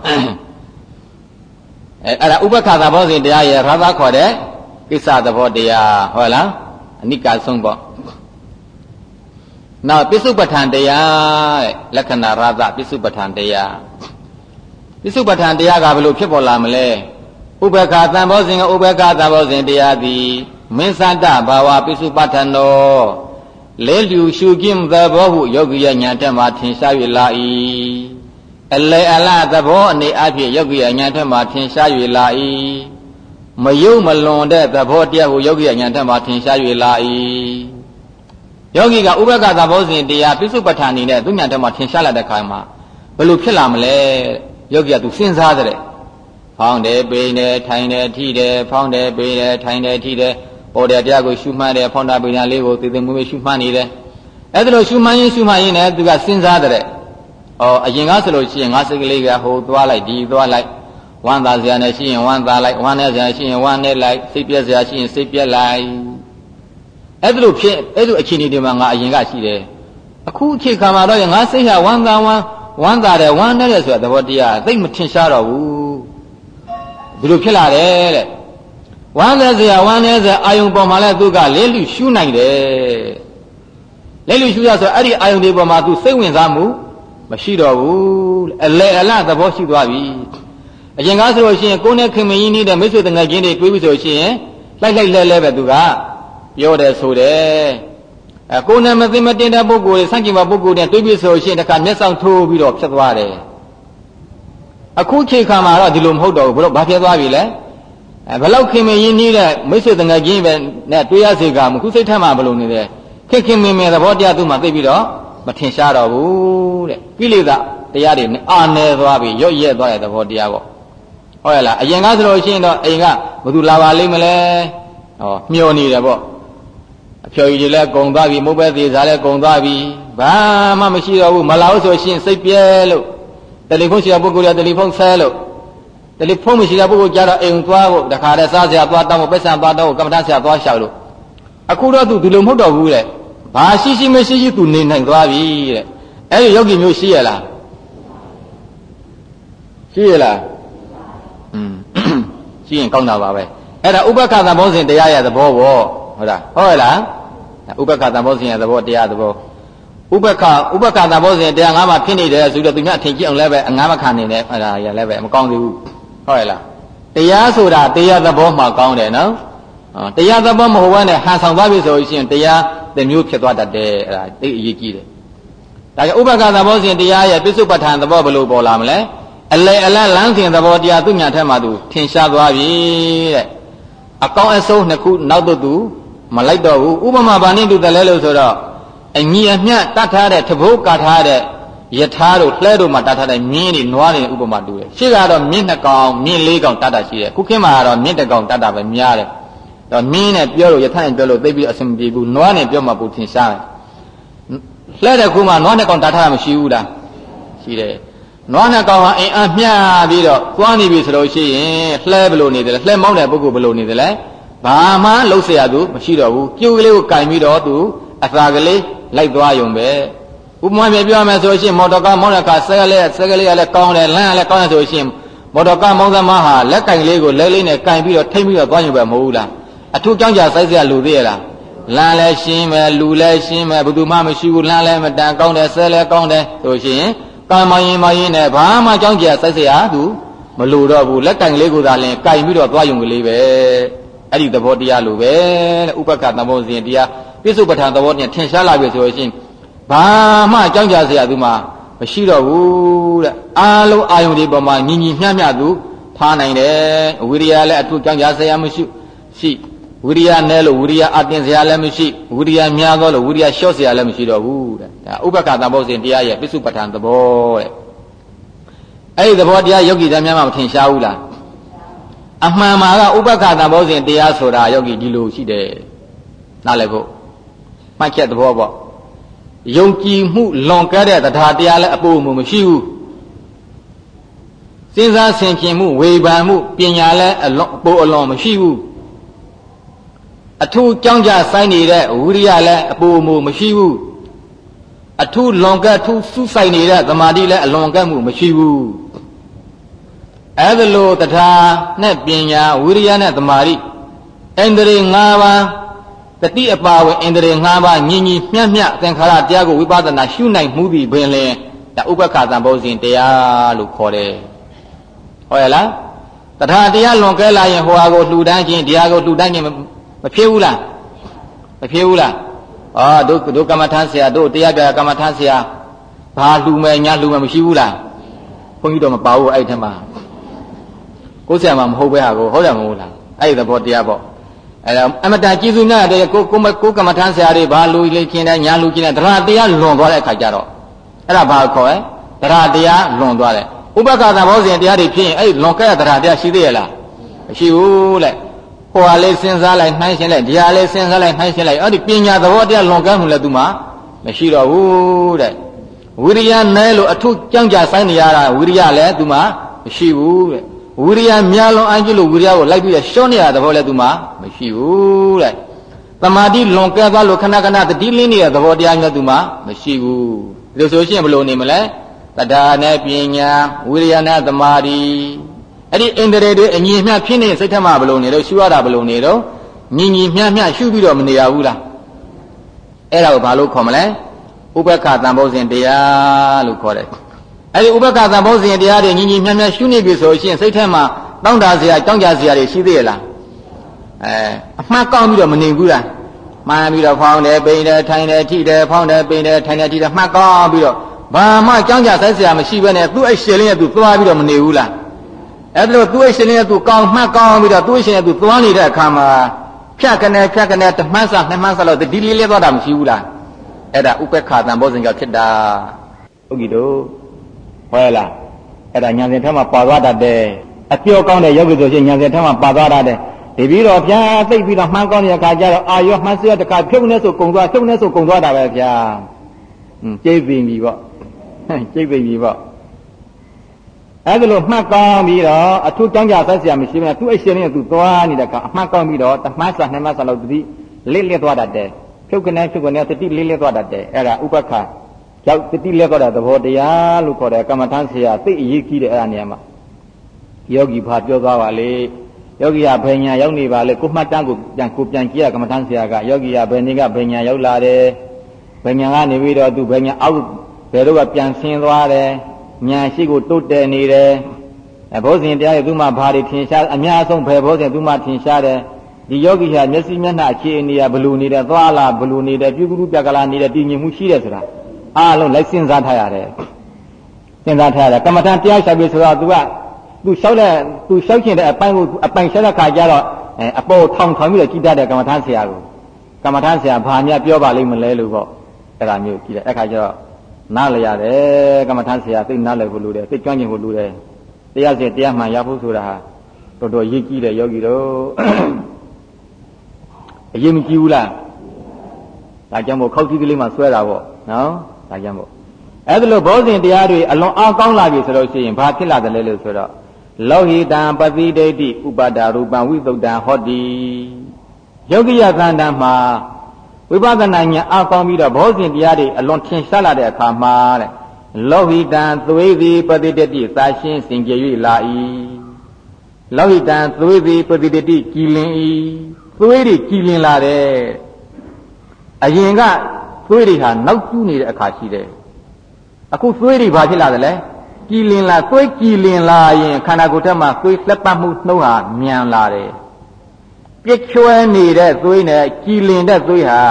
အဲအဲ့ဒါဥပက္ခသဘောစဉ်တရားရဲ့ရာသခေါ်တဲ့ကိစ္စသဘောတရားဟုတ်လားအနိကဆုံးပေါ့နောက်ပစ္စုပ္ပထန်တရားတဲ့လက္ခဏာရသပစ္စုပ္ပထန်တရားပစ္စုပ္ပထန်တရားကဘယ်လိုဖြစ်ပေါ်လာမလဲ ဥပက္ခသံဘောစဉ်ကဥပက္ခသံဘောစဉ်တရားသည်မင်းစန္ဒဘာဝပစ္စုပ္ပထန်တော်လဲလူရှုခြင်းသဘောဟုယောဂီရဲ့ညာထက်မှထင်ရှား၍လာ၏အလေအလသဘောအနေအဖြစ်ယောဂီရဲ့ညာထက်မှထင်ရှား၍လာ၏မယုံမလွန်တဲ့သဘောတရားကိုယောဂီရဲ့ညာထက်မှထင်ရှား၍လာ၏ယောဂီကဥပက္ခသဘောစဉ်တရားပိစုပဋ္ဌာန်နေနဲ့သူညာထက်မှထင်ရှားလာတဲ့ခါမှာဘယ်လိုဖြစ်လာမလဲယောဂီကသူစဉ်းစားတဲ့ ဖောင်းတယ်ပိန်တယ်ထိုင်တယ်ထိတယ်ဖောင်းတယ်ပိန်တယ်ထိုင်တယ်ထိတယ်ပေါ်တယ်တရားကိုရှုမှတ်တယ်ဖောင်းတာပိန်တာလေးကိုသိသိမွေ့မွေ့ရှုမှတ်နေတယ်အဲ့ဒါလို့ရှုမှတ်ရင်ရှုမှတ်ရင်လည်းသူကစဉ်းစားတဲ့ဩအရင်ကဆိုလို့ရှိရင်ငါစိတ်ကလေးကဟိုသွားလိုက်ဒီသွားလိုက်ဝမ်းသာစရာနဲ့ရှိရင်ဝမ်းသာလိုက်ဝမ်းနည်းစရာရှိရင်ဝမ်းနည်းလိုက်စိတ်ပြက်စရာရှိရင်စိတ်ပြက်လိုက်အဲ့ဒါလို့ဖြစ်အဲ့လိုအခြေအနေတွေမှာငါအရင်ကရှိတယ်အခုအခြေခံမှာတော့ငါစိတ်ဟာဝမ်းသာဝမ်းဝမ်းသာတယ်ဝမ်းနည်းတယ်ဆိုတဲ့သဘောတရားသိမထင်ရှားတော့ဘူး ဒီလိုဖြစ်လာတယ်တဲ့ဝမ်းသက်စရာဝမ်းနည်းစရာအာယုံပေါ်မှာလဲသူကလဲလူရှုနိုင်တယ်လဲလူရှုရဆိုအဲ့ဒီအာယုံတွေပေါ်မှာသူစိတ်ဝင်စားမှုမရှိတော့ဘူးအလေအလသဘောရှိသွားပြီအရင်ကားဆိုလို့ရှိရင်ကိုယ်နဲ့ခင်မင်းကြီးနေတဲ့မိတ်ဆွေတငယ်ချင်းတွေတွေးပြီးဆိုလို့ရှိရင်လိုက်လိုက်လဲလဲပဲသူကပြောတယ်ဆိုတယ်အဲကိုယ်နဲ့မသိမတင်တဲ့ပုဂ္ဂိုလ်တွေစန့်ကျင်ပါပုဂ္ဂိုလ်တွေတွေးပြီးဆိုလို့ရှိရင်တခါမျက်စောင်ထိုးပြီးတော့ဖြစ်သွားတယ် အခုချိန်ခါမှာတော့ဒီလိုမဟုတ်တော့ဘူးဘလို့ဘာဖြစ်သွားပြီလဲအဲဘလောက်ခင်မင်းကြီးနေတဲ့မိတ်ဆွေတငယ်ချင်းပဲနဲ့တွေးရစေကမခုစိတ်ထက်မှဘလို့နေတယ်ခင်ခင်မင်းမင်းသဘောတရားသူ့မှာသိပြီးတော့မထင်ရှားတော့ဘူးတဲ့ကိလေသာတရားတွေအာနယ်သွားပြီရွတ်ရဲသွားတဲ့သဘောတရားပေါ့ဟုတ်ရဲ့လားအရင်ကဆိုလို့ရှိရင်တော့အိမ်ကဘသူလာပါလိမ့်မလဲဟောမျောနေတယ်ပေါ့အဖျော်ကြီးတွေလည်းကုံသွားပြီမုတ်ပဲသေးစားလည်းကုံသွားပြီဘာမှမရှိတော့ဘူးမလာဘူးဆိုရှင်စိတ်ပြဲလို့ တယ်လီဖုန်းရှိတဲ့ပုဂ္ဂိုလ်ကတယ်လီဖုန်းဆဲလို့တယ်လီဖုန်းမရှိတဲ့ပုဂ္ဂိုလ်ကြတော့အိမ်သွားဖို့တခါတည်းစားစရာသွားတောင်းဖို့ပက်ဆံသွားတောင်းဖို့ကမ္မဋ္ဌာန်းဆရာသွားလျှောက်လို့အခုတော့သူဒီလိုမဟုတ်တော့ဘူးတဲ့ဘာရှိရှိမရှိရှိသူနေနိုင်သွားပြီတဲ့အဲ့ဒီယောဂီမျိုးရှိရလားရှိရလားอืมရှိရင်ကောင်းတာပါပဲအဲ့ဒါဥပ္ပခသံဘောစဉ်တရားရဲ့သဘောပေါ့ဟုတ်လားဟုတ်ရဲ့လားဥပ္ပခသံဘောစဉ်ရဲ့သဘောတရားသဘော ဥပ္ပခဥပ္ပခသံဘောစဉ်တရားငါးပါးဖြစ်နေတယ်ဆိုတော့သူများထင်ကြည့်အောင်လည်းပဲအငားမခံနေနဲ့အဲ့ဒါရလည်းပဲမကောင်းသေးဘူးဟုတ်ရဲ့လားတရားဆိုတာတရားသဘောမှကောင်းတယ်နော်တရားသဘောမဟုတ်ဘဲနဲ့ဟန်ဆောင်သွားပြီဆိုရင်တရားတမျိုးဖြစ်သွားတတ်တယ်အဲ့ဒါသိအရေးကြီးတယ်ဒါကြောင့်ဥပ္ပခသဘောစဉ်တရားရဲ့ပြစ္ဆုပ္ပဋ္ဌာန်သဘောဘယ်လိုပေါ်လာမလဲအလေအလတ်လမ်းစဉ်သဘောတရားသူညာထက်မှသူထင်ရှားသွားပြီတဲ့အကောင်းအဆုံးနှစ်ခုနောက်တော့သူမလိုက်တော့ဘူးဥပမာဘာနဲ့တူတယ်လဲလို့ဆိုတော့ အညီအမျှတတ်ထားတဲ့သဘိုးကထားတဲ့ယထာတို့လှဲတို့မှာတတ်ထားတဲ့မြင်းတွေနွားတွေဥပမာတူတယ်ရှေ့ကတော့မြင်းနှစ်ကောင်မြင်းလေးကောင်တတ်တာရှိတယ်ခုခေတ်မှာကတော့မြင်းတစ်ကောင်တတ်တာပဲများတယ်တော့မြင်းနဲ့ပြောလို့ယထာနဲ့ပြောလို့သိပြီးအဆင်မပြေဘူးနွားနဲ့ပြောမှပူထင်ရှားတယ်လှဲတဲ့ခုမှနွားနှစ်ကောင်တတ်ထားတာမရှိဘူးလားရှိတယ်နွားနှစ်ကောင်ဟာအိမ်အမျှပြီးတော့သွားနေပြီဆိုလို့ရှိရင်လှဲဘလို့နေတယ်လဲလှဲမောင်းတဲ့ပုဂ္ဂိုလ်ဘလို့နေတယ်လဲဘာမှလှုပ်เสียရသူမရှိတော့ဘူးကျိုးကလေးကိုကင်ပြီးတော့သူ အသာကလေးလိုက်သွားရုံပဲဥပမာပြပြောမယ်ဆိုရှင်မော်တော်ကားမောင်းတဲ့အခါဆက်ကလေးဆက်ကလေးကလည်းကောင်းတယ်လမ်းကလည်းကောင်းတယ်ဆိုရှင်မော်တော်ကားမောင်းသမားဟာလက်ကင်လေးကိုလက်လေးနဲ့ကင်ပြီးတော့ထိမ့်ပြီးတော့သွားရုံပဲမဟုတ်ဘူးလားအထူးကြောင့်ကြဆိုင်စရာလူသေးရလားလမ်းလည်းရှင်းမယ်လူလည်းရှင်းမယ်ဘယ်သူမှမရှိဘူးလမ်းလည်းမတန်ကောင်းတယ်ဆဲလည်းကောင်းတယ်ဆိုရှင်ကံမရင်မရင်နဲ့ဘာမှကြောင့်ကြဆိုင်စရာသူမလိုတော့ဘူးလက်ကင်လေးကိုသာလင်ကင်ပြီးတော့သွားရုံကလေးပဲအဲ့ဒီသဘောတရားလိုပဲတဲ့ဥပက္ခသဘောစဉ်တရား ပြစ္ဆုပ္ပထသဘောနဲ့ထင်ရှားလာပြီဆိုလို့ရှိရင်ဘာမှကြောက်ကြစရာသူမှမရှိတော့ဘူးတဲ့အာလုံးအာယုန်ဒီပေါ်မှာညီညီမျှမျှသူထားနိုင်တယ်ဝိရိယလည်းအထုကြောင့်ရစရာမရှိရှိဝိရိယနဲ့လို့ဝိရိယအတင်စရာလည်းမရှိဝိရိယများသောလို့ဝိရိယလျှော့စရာလည်းမရှိတော့ဘူးတဲ့ဒါဥပက္ခသဘောစဉ်တရားရဲ့ပြစ္စုပ္ပထန်သဘောတဲ့အဲ့ဒီသဘောတရားယောဂီသားများမှမထင်ရှားဘူးလားအမှန်မှာကဥပက္ခသဘောစဉ်တရားဆိုတာယောဂီဒီလိုရှိတယ်နားလည်ဖို့ မှတ်ချက်သဘောပေါ့ယုံကြည်မှုလွန်ကဲတဲ့တရားတရားလည်းအပူမှုမရှိဘူးစဉ်းစားဆင်ခြင်မှုဝေဖန်မှုပညာလည်းအလွန်ပိုအလွန်မရှိဘူးအထူးကြောင်းကြဆိုင်နေတဲ့ဝိရိယလည်းအပူမှုမရှိဘူးအထူးလွန်ကဲ့ထူးစူးဆိုင်နေတဲ့သမာဓိလည်းအလွန်ကဲ့မှုမရှိဘူးအဲ့ဒါလို့တရားနဲ့ပညာဝိရိယနဲ့သမာဓိအိန္ဒြေ၅ပါး တတိအပါဝင်အိန္ဒြေ၅ပါးညီညီမျှမျှသင်္ခါရတရားကိုဝိပဿနာရှုနိုင်မှုသည်ပင်လင်ဒါဥပ္ပခါသံဘောဇဉ်တရားလို့ခေါ်တယ်ဟုတ်ရဲ့လားတရားတရားလွန်ကဲလာရင်ဟိုဟာကိုလှူဒန်းခြင်းတရားကိုလှူဒန်းခြင်းမဖြစ်ဘူးလားမဖြစ်ဘူးလားအော်တို့တို့ကမ္မထမ်းဆရာတို့တရားပြကမ္မထမ်းဆရာဘာလှူမယ်ညာလှူမယ်မရှိဘူးလားဘုန်းကြီးတော့မပါဘူးအဲ့ထက်မှာကိုယ်ဆရာမမဟုတ်ပဲဟာကိုဟုတ်တယ်မဟုတ်လားအဲ့ဒီသဘောတရားပေါ့ အဲ့ဒါအမတန်ကျေးဇူးများတဲ့ကိုကိုကိုကမ္မထမ်းဆရာတွေဘာလူလိခင်တဲ့ညာလူခင်တဲ့တရားတရားလွန်သွားတဲ့အခါကျတော့အဲ့ဒါဘာခေါ်လဲတရားတရားလွန်သွားတယ်ဥပက္ခသဘောစဉ်တရားတွေဖြစ်ရင်အဲ့လွန်ခဲ့တဲ့တရားတရားရှိသေးရဲ့လားမရှိဘူးလေဟိုဟာလေးစဉ်းစားလိုက်နှိုင်းရှင်းလိုက်ဒီဟာလေးစဉ်းစားလိုက်နှိုင်းရှင်းလိုက်အဲ့ဒီပညာသဘောတရားလွန်ကမ်းမှုလည်းသူမှမရှိတော့ဘူးတဲ့ဝိရိယနဲလို့အထုကြောင်းကြဆိုင်နေရတာဝိရိယလည်းသူမှမရှိဘူးတဲ့ ဝိရိယများလွန်အားကြီးလို့ဝိရိယကိုလိုက်ပြီးရှော့နေရတဲ့သဘောလည်းသူမှမရှိဘူးတဲ့တမာတိလွန်ကဲသွားလို့ခဏခဏတတိလင်းနေတဲ့သဘောတရားမျိုးသူမှမရှိဘူးဒီလိုဆိုရှင်ဘယ်လိုနေမလဲတဒါနဲ့ပညာဝိရိယနဲ့သမာဓိအဲ့ဒီအိန္ဒြေတွေအညီမျှဖြစ်နေစိတ်ထက်မှဘလို့နေတော့ရှုရတာဘလို့နေတော့ညီညီမျှမျှရှုပြီးတော့မနေရဘူးလားအဲ့ဒါကိုဘာလို့ခေါ်မလဲဥပက္ခသံဘောဇဉ်တရားလို့ခေါ်တယ် အဲ့ဒီဥပက္ခသံဘောဇဉ်တရားတွေညီညီမျှမျှရှုနေပြီဆိုရင်စိတ်ထက်မှတောင်းတစရာကြောင်းကြစရာတွေရှိသေးရဲ့လားအဲအမှတ်ကောင်းပြီးတော့မနေဘူးလားမှန်ပြီးတော့ဖောင်းတယ်ပိန်တယ်ထိုင်တယ်ထိတယ်ဖောင်းတယ်ပိန်တယ်ထိုင်တယ်ထိတယ်မှတ်ကောင်းပြီးတော့ဘာမှကြောင်းကြဆိုင်စရာမရှိဘဲနဲ့သူ့အဲ့ရှင်လေးနဲ့သူသွားပြီးတော့မနေဘူးလားအဲ့ဒါလို့သူ့ရှင်နဲ့သူကောင်းမှတ်ကောင်းပြီးတော့သူ့ရှင်နဲ့သူသွားနေတဲ့အခါမှာဖြတ်ကနေဖြတ်ကနေတမှန်းစနှစ်မှန်းစလို့ဒီလေးလေးသွားတာမရှိဘူးလားအဲ့ဒါဥပ္ပခါတံဘောဇင်ကြောင့်ဖြစ်တာဟုတ်ပြီတို့ ဟဲ့လားအဲ့ဒါညာစဉ်ထက်မှပါသွားတတ်တယ်အပြောကောင်းတဲ့ယောဂီဆိုရှင်ညာစဉ်ထက်မှပါသွားတတ်တယ်ဒီပြီးတော့ဗျာသိပြီးတော့မှန်းကောင်းတဲ့အခါကျတော့အာရောမှန်းစရတခါဖြုတ်နေဆိုကုံသွားဖြုတ်နေဆိုကုံသွားတာပဲဗျာဟွန်းကျိတ်ပင်ပြီပေါ့ကျိတ်ပင်ပြီပေါ့အဲ့ဒါလို့မှတ်ကောင်းပြီးတော့အထူးကြောင်းကြဆက်စရာမရှိဘူးသူ့အရှင်နဲ့သူသွားနေတဲ့အခါအမှတ်ကောင်းပြီးတော့တမတ်စာနှစ်မတ်စာလောက်တတိလစ်လစ်သွားတတ်တယ်ဖြုတ်ကနေဖြုတ်ကနေတတိလစ်လစ်သွားတတ်တယ်အဲ့ဒါဥပက္ခ ရောက်တတိလစ်သွားတဲ့သဘောတရားလို့ခေါ်တယ်ကမ္မထမ်းဆရာသိအရေးကြီးတယ်အဲ့ဒါနေရာမှာယောဂီဖာပြောသွားပါလေယောဂီကဘယ်ညာရောက်နေပါလဲကိုမှတ်တမ်းကိုပြန်ကိုပြန်ကြည့်ရကမ္မထမ်းဆရာကယောဂီကဘယ်နေကဘယ်ညာရောက်လာတယ်ဘယ်ညာကနေပြီးတော့သူဘယ်ညာအောက်ဘယ်တော့ကပြန်ဆင်းသွားတယ်ညာရှိကိုတုတ်တယ်နေတယ်အဘောဇင်တရားရဲ့သူမှဘာတွေထင်ရှားအများဆုံးဘယ်ဘောဇင်သူမှထင်ရှားတယ်ဒီယောဂီဟာမျက်စိမျက်နှာအခြေအနေကဘလူနေတယ်သွားလာဘလူနေတယ်ပြုကုရုပြကလာနေတယ်တည်ငြိမ်မှုရှိတယ်ဆိုတာ အားလုံးလိုက်စဉ်းစားထားရတယ်စဉ်းစားထားရတယ်ကမ္မထံတရားရှာပြီဆိုတော့ तू က तू လျှောက်တဲ့ तू လျှောက်ချင်တဲ့အပိုင်းကိုအပိုင်ရှက်တဲ့ခါကျတော့အပေါ်ထောင်ထောင်ပြီးတော့ကြည်တတ်တဲ့ကမ္မထံဆရာကိုကမ္မထံဆရာဘာများပြောပါလိမ့်မလဲလို့ပေါ့အဲ့ဒါမျိုးကြည့်တယ်အဲ့ခါကျတော့နားလည်ရတယ်ကမ္မထမ်းဆရာသိနားလည်ဖို့လိုတယ်သိကျွမ်းကျင်ဖို့လိုတယ်တရားစီတရားမှန်ရဖို့ဆိုတာဟာတော်တော်ရည်ကြီးတယ်ယောဂီတို့အရင်မကြည့်ဘူးလားဒါကြောင့်မို့ခောက်တီးကလေးမှဆွဲတာပေါ့နော် ဒါကြောင့်မို့အဲ့ဒါလို့ဘောဇင်တရားတွေအလွန်အားကောင်းလာပြီဆိုလို့ရှိရင်ဘာဖြစ်လာတယ်လဲလို့ဆိုတော့လောဟိတံပတိဒိဋ္ဌိဥပါဒရူပံဝိသုဒ္ဓံဟောတိယောဂိယသန္တမှာဝိပဿနာဉာဏ်အကောင်းပြီးတော့ဘောဇင်တရားတွေအလွန်ထင်ရှားလာတဲ့အခါမှာတဲ့လောဟိတံသွေးသည်ပတိတတိသာရှင်းစင်ကြယ်၍လာ၏လောဟိတံသွေးသည်ပတိတတိကြည်လင်၏သွေးတွေကြည်လင်လာတယ်အရင်က သွေးတွေဟာနောက်ကျူးနေတဲ့အခါရှိတယ်အခုသွေးတွေဘာဖြစ်လာတယ်လဲကြည်လင်လာသွေးကြည်လင်လာရင်ခန္ဓာကိုယ်ထက်မှာသွေးလက်ပတ်မှုနှုံးဟာမြန်လာတယ်ပြစ်ချွဲနေတဲ့သွေးနဲ့ကြည်လင်တဲ့သွေးဟာ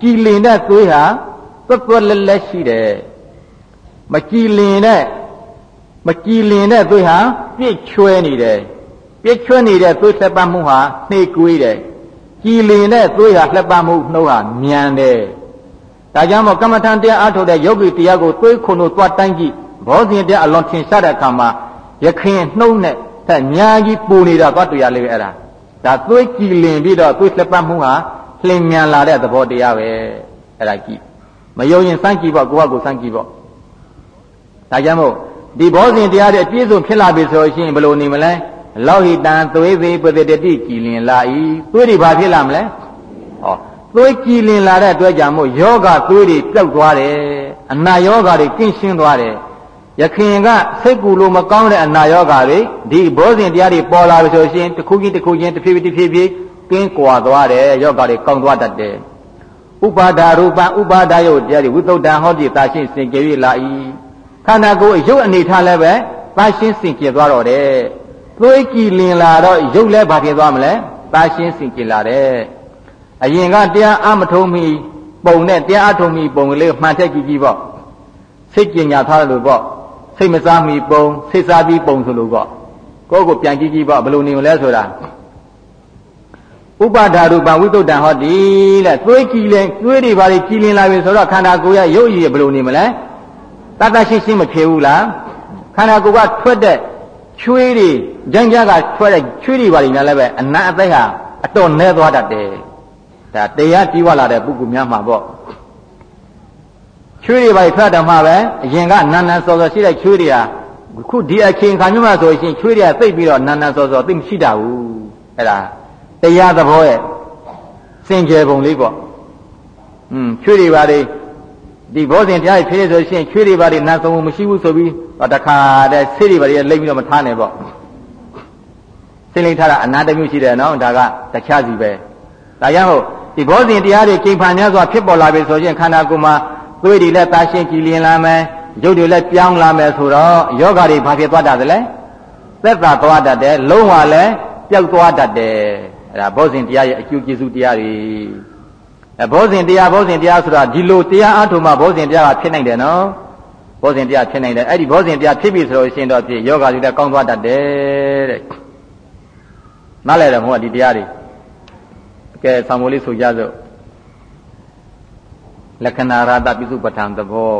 ကြည်လင်တဲ့သွေးဟာသွက်သွက်လက်လက်ရှိတယ်မကြည်လင်တဲ့မကြည်လင်တဲ့သွေးဟာပြစ်ချွဲနေတယ်ပြစ်ချွဲနေတဲ့သွေးလက်ပတ်မှုဟာနှိတ်ကွေးတယ်ကြည်လင်တဲ့သွေးဟာလက်ပတ်မှုနှုတ်ဟာမြန်တယ် ဒါကြောင့်မို့ကမ္မထံတရားအထုတ်တဲ့ယောဂီတရားကိုသွေးခုံတို့သွားတိုင်းကြည့်ဘောဇင်တရားအလွန်ထင်ရှားတဲ့အခါမှာရခင်နှုတ်နဲ့သက်အများကြီးပူနေတာသွားတွေ့ရလိမ့်မယ်အဲ့ဒါဒါသွေးကြည်လင်ပြီးတော့သွေးလက်ပတ်မှုဟာလျင်မြန်လာတဲ့သဘောတရားပဲအဲ့ဒါကြည့်မယုံရင်စမ်းကြည့်ပေါ့ကိုယ့်ဟာကိုယ်စမ်းကြည့်ပေါ့ဒါကြောင့်မို့ဒီဘောဇင်တရားတွေအပြည့်စုံဖြစ်လာပြီဆိုရင်ဘယ်လိုနေမလဲလောဟိတံသွေးသေးပတတိကြည်လင်လာ၏သွေးတွေဘာဖြစ်လာမလဲဟော သွေးကြည်လင်လာတဲ့အတွက်ကြောင့်မို့ယောဂသွေးတွေပျောက်သွားတယ်အနာယောဂတွေကင်းရှင်းသွားတယ်ယခင်ကစိတ်ကူလို့မကောင်းတဲ့အနာယောဂတွေဒီဘောဇင်တရားတွေပေါ်လာပြီဆိုရှင်တစ်ခုချင်းတစ်ခုချင်းတစ်ဖြည်းဖြည်းတစ်ဖြည်းဖြည်းကင်းကွာသွားတယ်ယောဂတွေကောင်းသွားတတ်တယ်ဥပါဒရူပံဥပါဒယုတ်တရားတွေဝိသုဒ္ဓံဟောတိတာရှင်းစင်ကြယ်၍လာ၏ခန္ဓာကိုယ်အယုတ်အနေထားလည်းပဲတာရှင်းစင်ကြယ်သွားတော့တယ်သွေးကြည်လင်လာတော့ယုတ်လည်းဘာဖြစ်သွားမလဲတာရှင်းစင်ကြယ်လာတယ် အရင်ကတရားအမထုံးမီပုံနဲ့တရားအထုံးမီပုံကလေးမှန်ထက်ကြည့်ကြည့်ပေါ့စိတ်ကြင်ညာထားတယ်လို့ပေါ့စိတ်မစားမီပုံစိတ်စားပြီးပုံဆိုလို့ပေါ့ကိုယ့်ကိုပြန်ကြည့်ကြည့်ပေါ့ဘယ်လိုနေမလဲဆိုတာဥပါဒါရူပဝိတုဒ္ဒံဟောတိတဲ့သွေးကြည်လင်သွေးတွေဘာတွေကြည်လင်လာပြီဆိုတော့ခန္ဓာကိုယ်ရဲ့ရုပ်ရည်ဘယ်လိုနေမလဲတတရှိရှိမဖြစ်ဘူးလားခန္ဓာကိုယ်ကထွက်တဲ့ချွေးတွေကြမ်းကြကထွက်တဲ့ချွေးတွေဘာတွေများလဲပဲအနတ်အသက်ဟာအတော်နဲသွားတတ်တယ် ဒါတရားကြီးဝလာတဲ့ပုဂ္ဂိုလ်များမှာပေါ့ချွေးတွေဘာတွေထွက်တယ်မှာပဲအရင်ကနန်းနန်းစောစောရှိတဲ့ချွေးတွေဟာခုဒီအချိန်ခါမျိုးမှဆိုရင်ချွေးတွေကသိပ်ပြီးတော့နန်းနန်းစောစောသိမရှိတာဘူးအဲ့ဒါတရားသဘောရဲ့စင်ကြယ်ပုံလေးပေါ့อืมချွေးတွေပါလေဒီဘောဇင်တရားဖြည့်ရဆိုရှင်ချွေးတွေပါလေနတ်ဆုံးမရှိဘူးဆိုပြီးတခါတည်းဆေးတွေပါလေလိမ့်ပြီးတော့မထားနဲ့ပေါ့စိတ်လိမ့်ထားတာအနာတမျိုးရှိတယ်နော်ဒါကတခြားစီပဲဒါကြောင့်ဟုတ် ဒီဘောဇင်တရားတွေကိမ္ဖန်များစွာဖြစ်ပေါ်လာပြီဆိုရင်ခန္ဓာကိုယ်မှာသွေးတွေလည်းတာရှင်းကြည်လင်လာမယ်ရုပ်တွေလည်းပြောင်းလာမယ်ဆိုတော့ယောဂတွေဘာဖြစ်သွားတတ်တယ်လဲသက်သာသွားတတ်တယ်လုံးဝလည်းပျောက်သွားတတ်တယ်အဲ့ဒါဘောဇင်တရားရဲ့အကျိုးကျေးဇူးတရားတွေအဲဘောဇင်တရားဘောဇင်တရားဆိုတာဒီလိုတရားအထုံမှဘောဇင်တရားကဖြစ်နိုင်တယ်နော်ဘောဇင်တရားဖြစ်နိုင်တယ်အဲ့ဒီဘောဇင်တရားဖြစ်ပြီဆိုလို့ရှိရင်တော့ဖြစ်ယောဂတွေလည်းကောင်းသွားတတ်တယ်တဲ့နားလည်တယ်မဟုတ်ဒီတရားတွေ ကဲဆောင်းမိုးလေးဆိုကြစို့လက္ခဏာရတပိစုပဋ္ဌာန်သဘော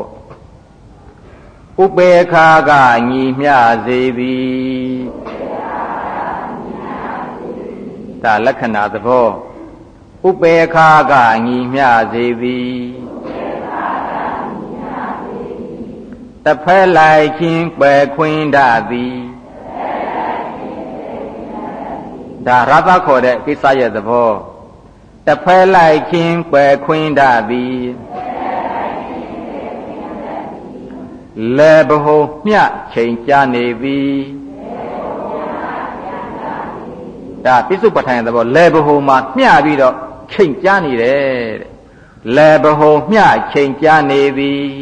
ဥပေခာကညီမျှစေသည်ဒါလက္ခဏာသဘောဥပေခာကညီမျှစေသည်တဖက်လိုက်ချင်းပယ်ခွင်းတသည်ဒါရသခေါ်တဲ့ကိစ္စရဲ့သဘော တဖက်လိုက်ချင်းပယ်ခွင်းတသည်လေဘဟုမျှချိန်ကြနေသည်ဒါပိစုပ္ပထိုင်သဘောလေဘဟုမှာမျှပြီးတော့ချိန်ကြနေတယ်တဲ့လေဘဟုမျှချိန်ကြနေသည်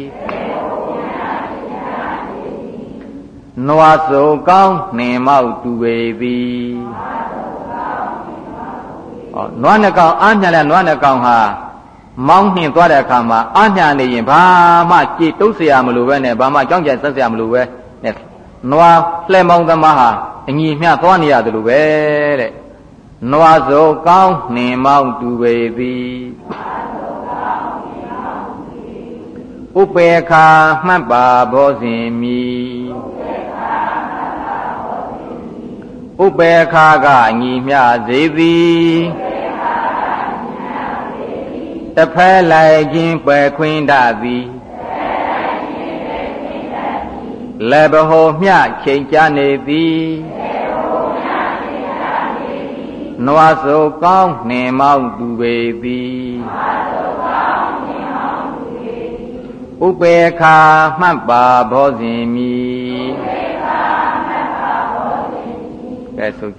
နွားစုံကောင်းနှင်မောက်တူပေသည်ဟော နွားနှကောင်အားညံလဲနွားနှကောင်ဟာမောင်းနှင်သွားတဲ့အခါမှာအားညံနေရင်ဘာမှကြည်တုပ်เสียမလို့ပဲနဲ့ဘာမှကြောင်းကြံဆက်เสียမလို့ပဲနဲ့နွားလှဲမောင်းသမားဟာအညီမျှသွားနေရတယ်လို့ပဲတဲ့နွားစုံကောင်းနှင်မောက်တူပေသည်ဥပေခာမှတ်ပါဘောဇင်မီဥပေ ခာကညီမျှစေသည်တဖဲလိုက်ခြင်းပယ်ခွင်းတသည်လေဘဟောမျှချိန်ကြနေသည်နွားစုကောင်းနှင်မောက်သူပေသည်ဥပေခာမှတ်ပါဘောဇင်မီ ကဲဆို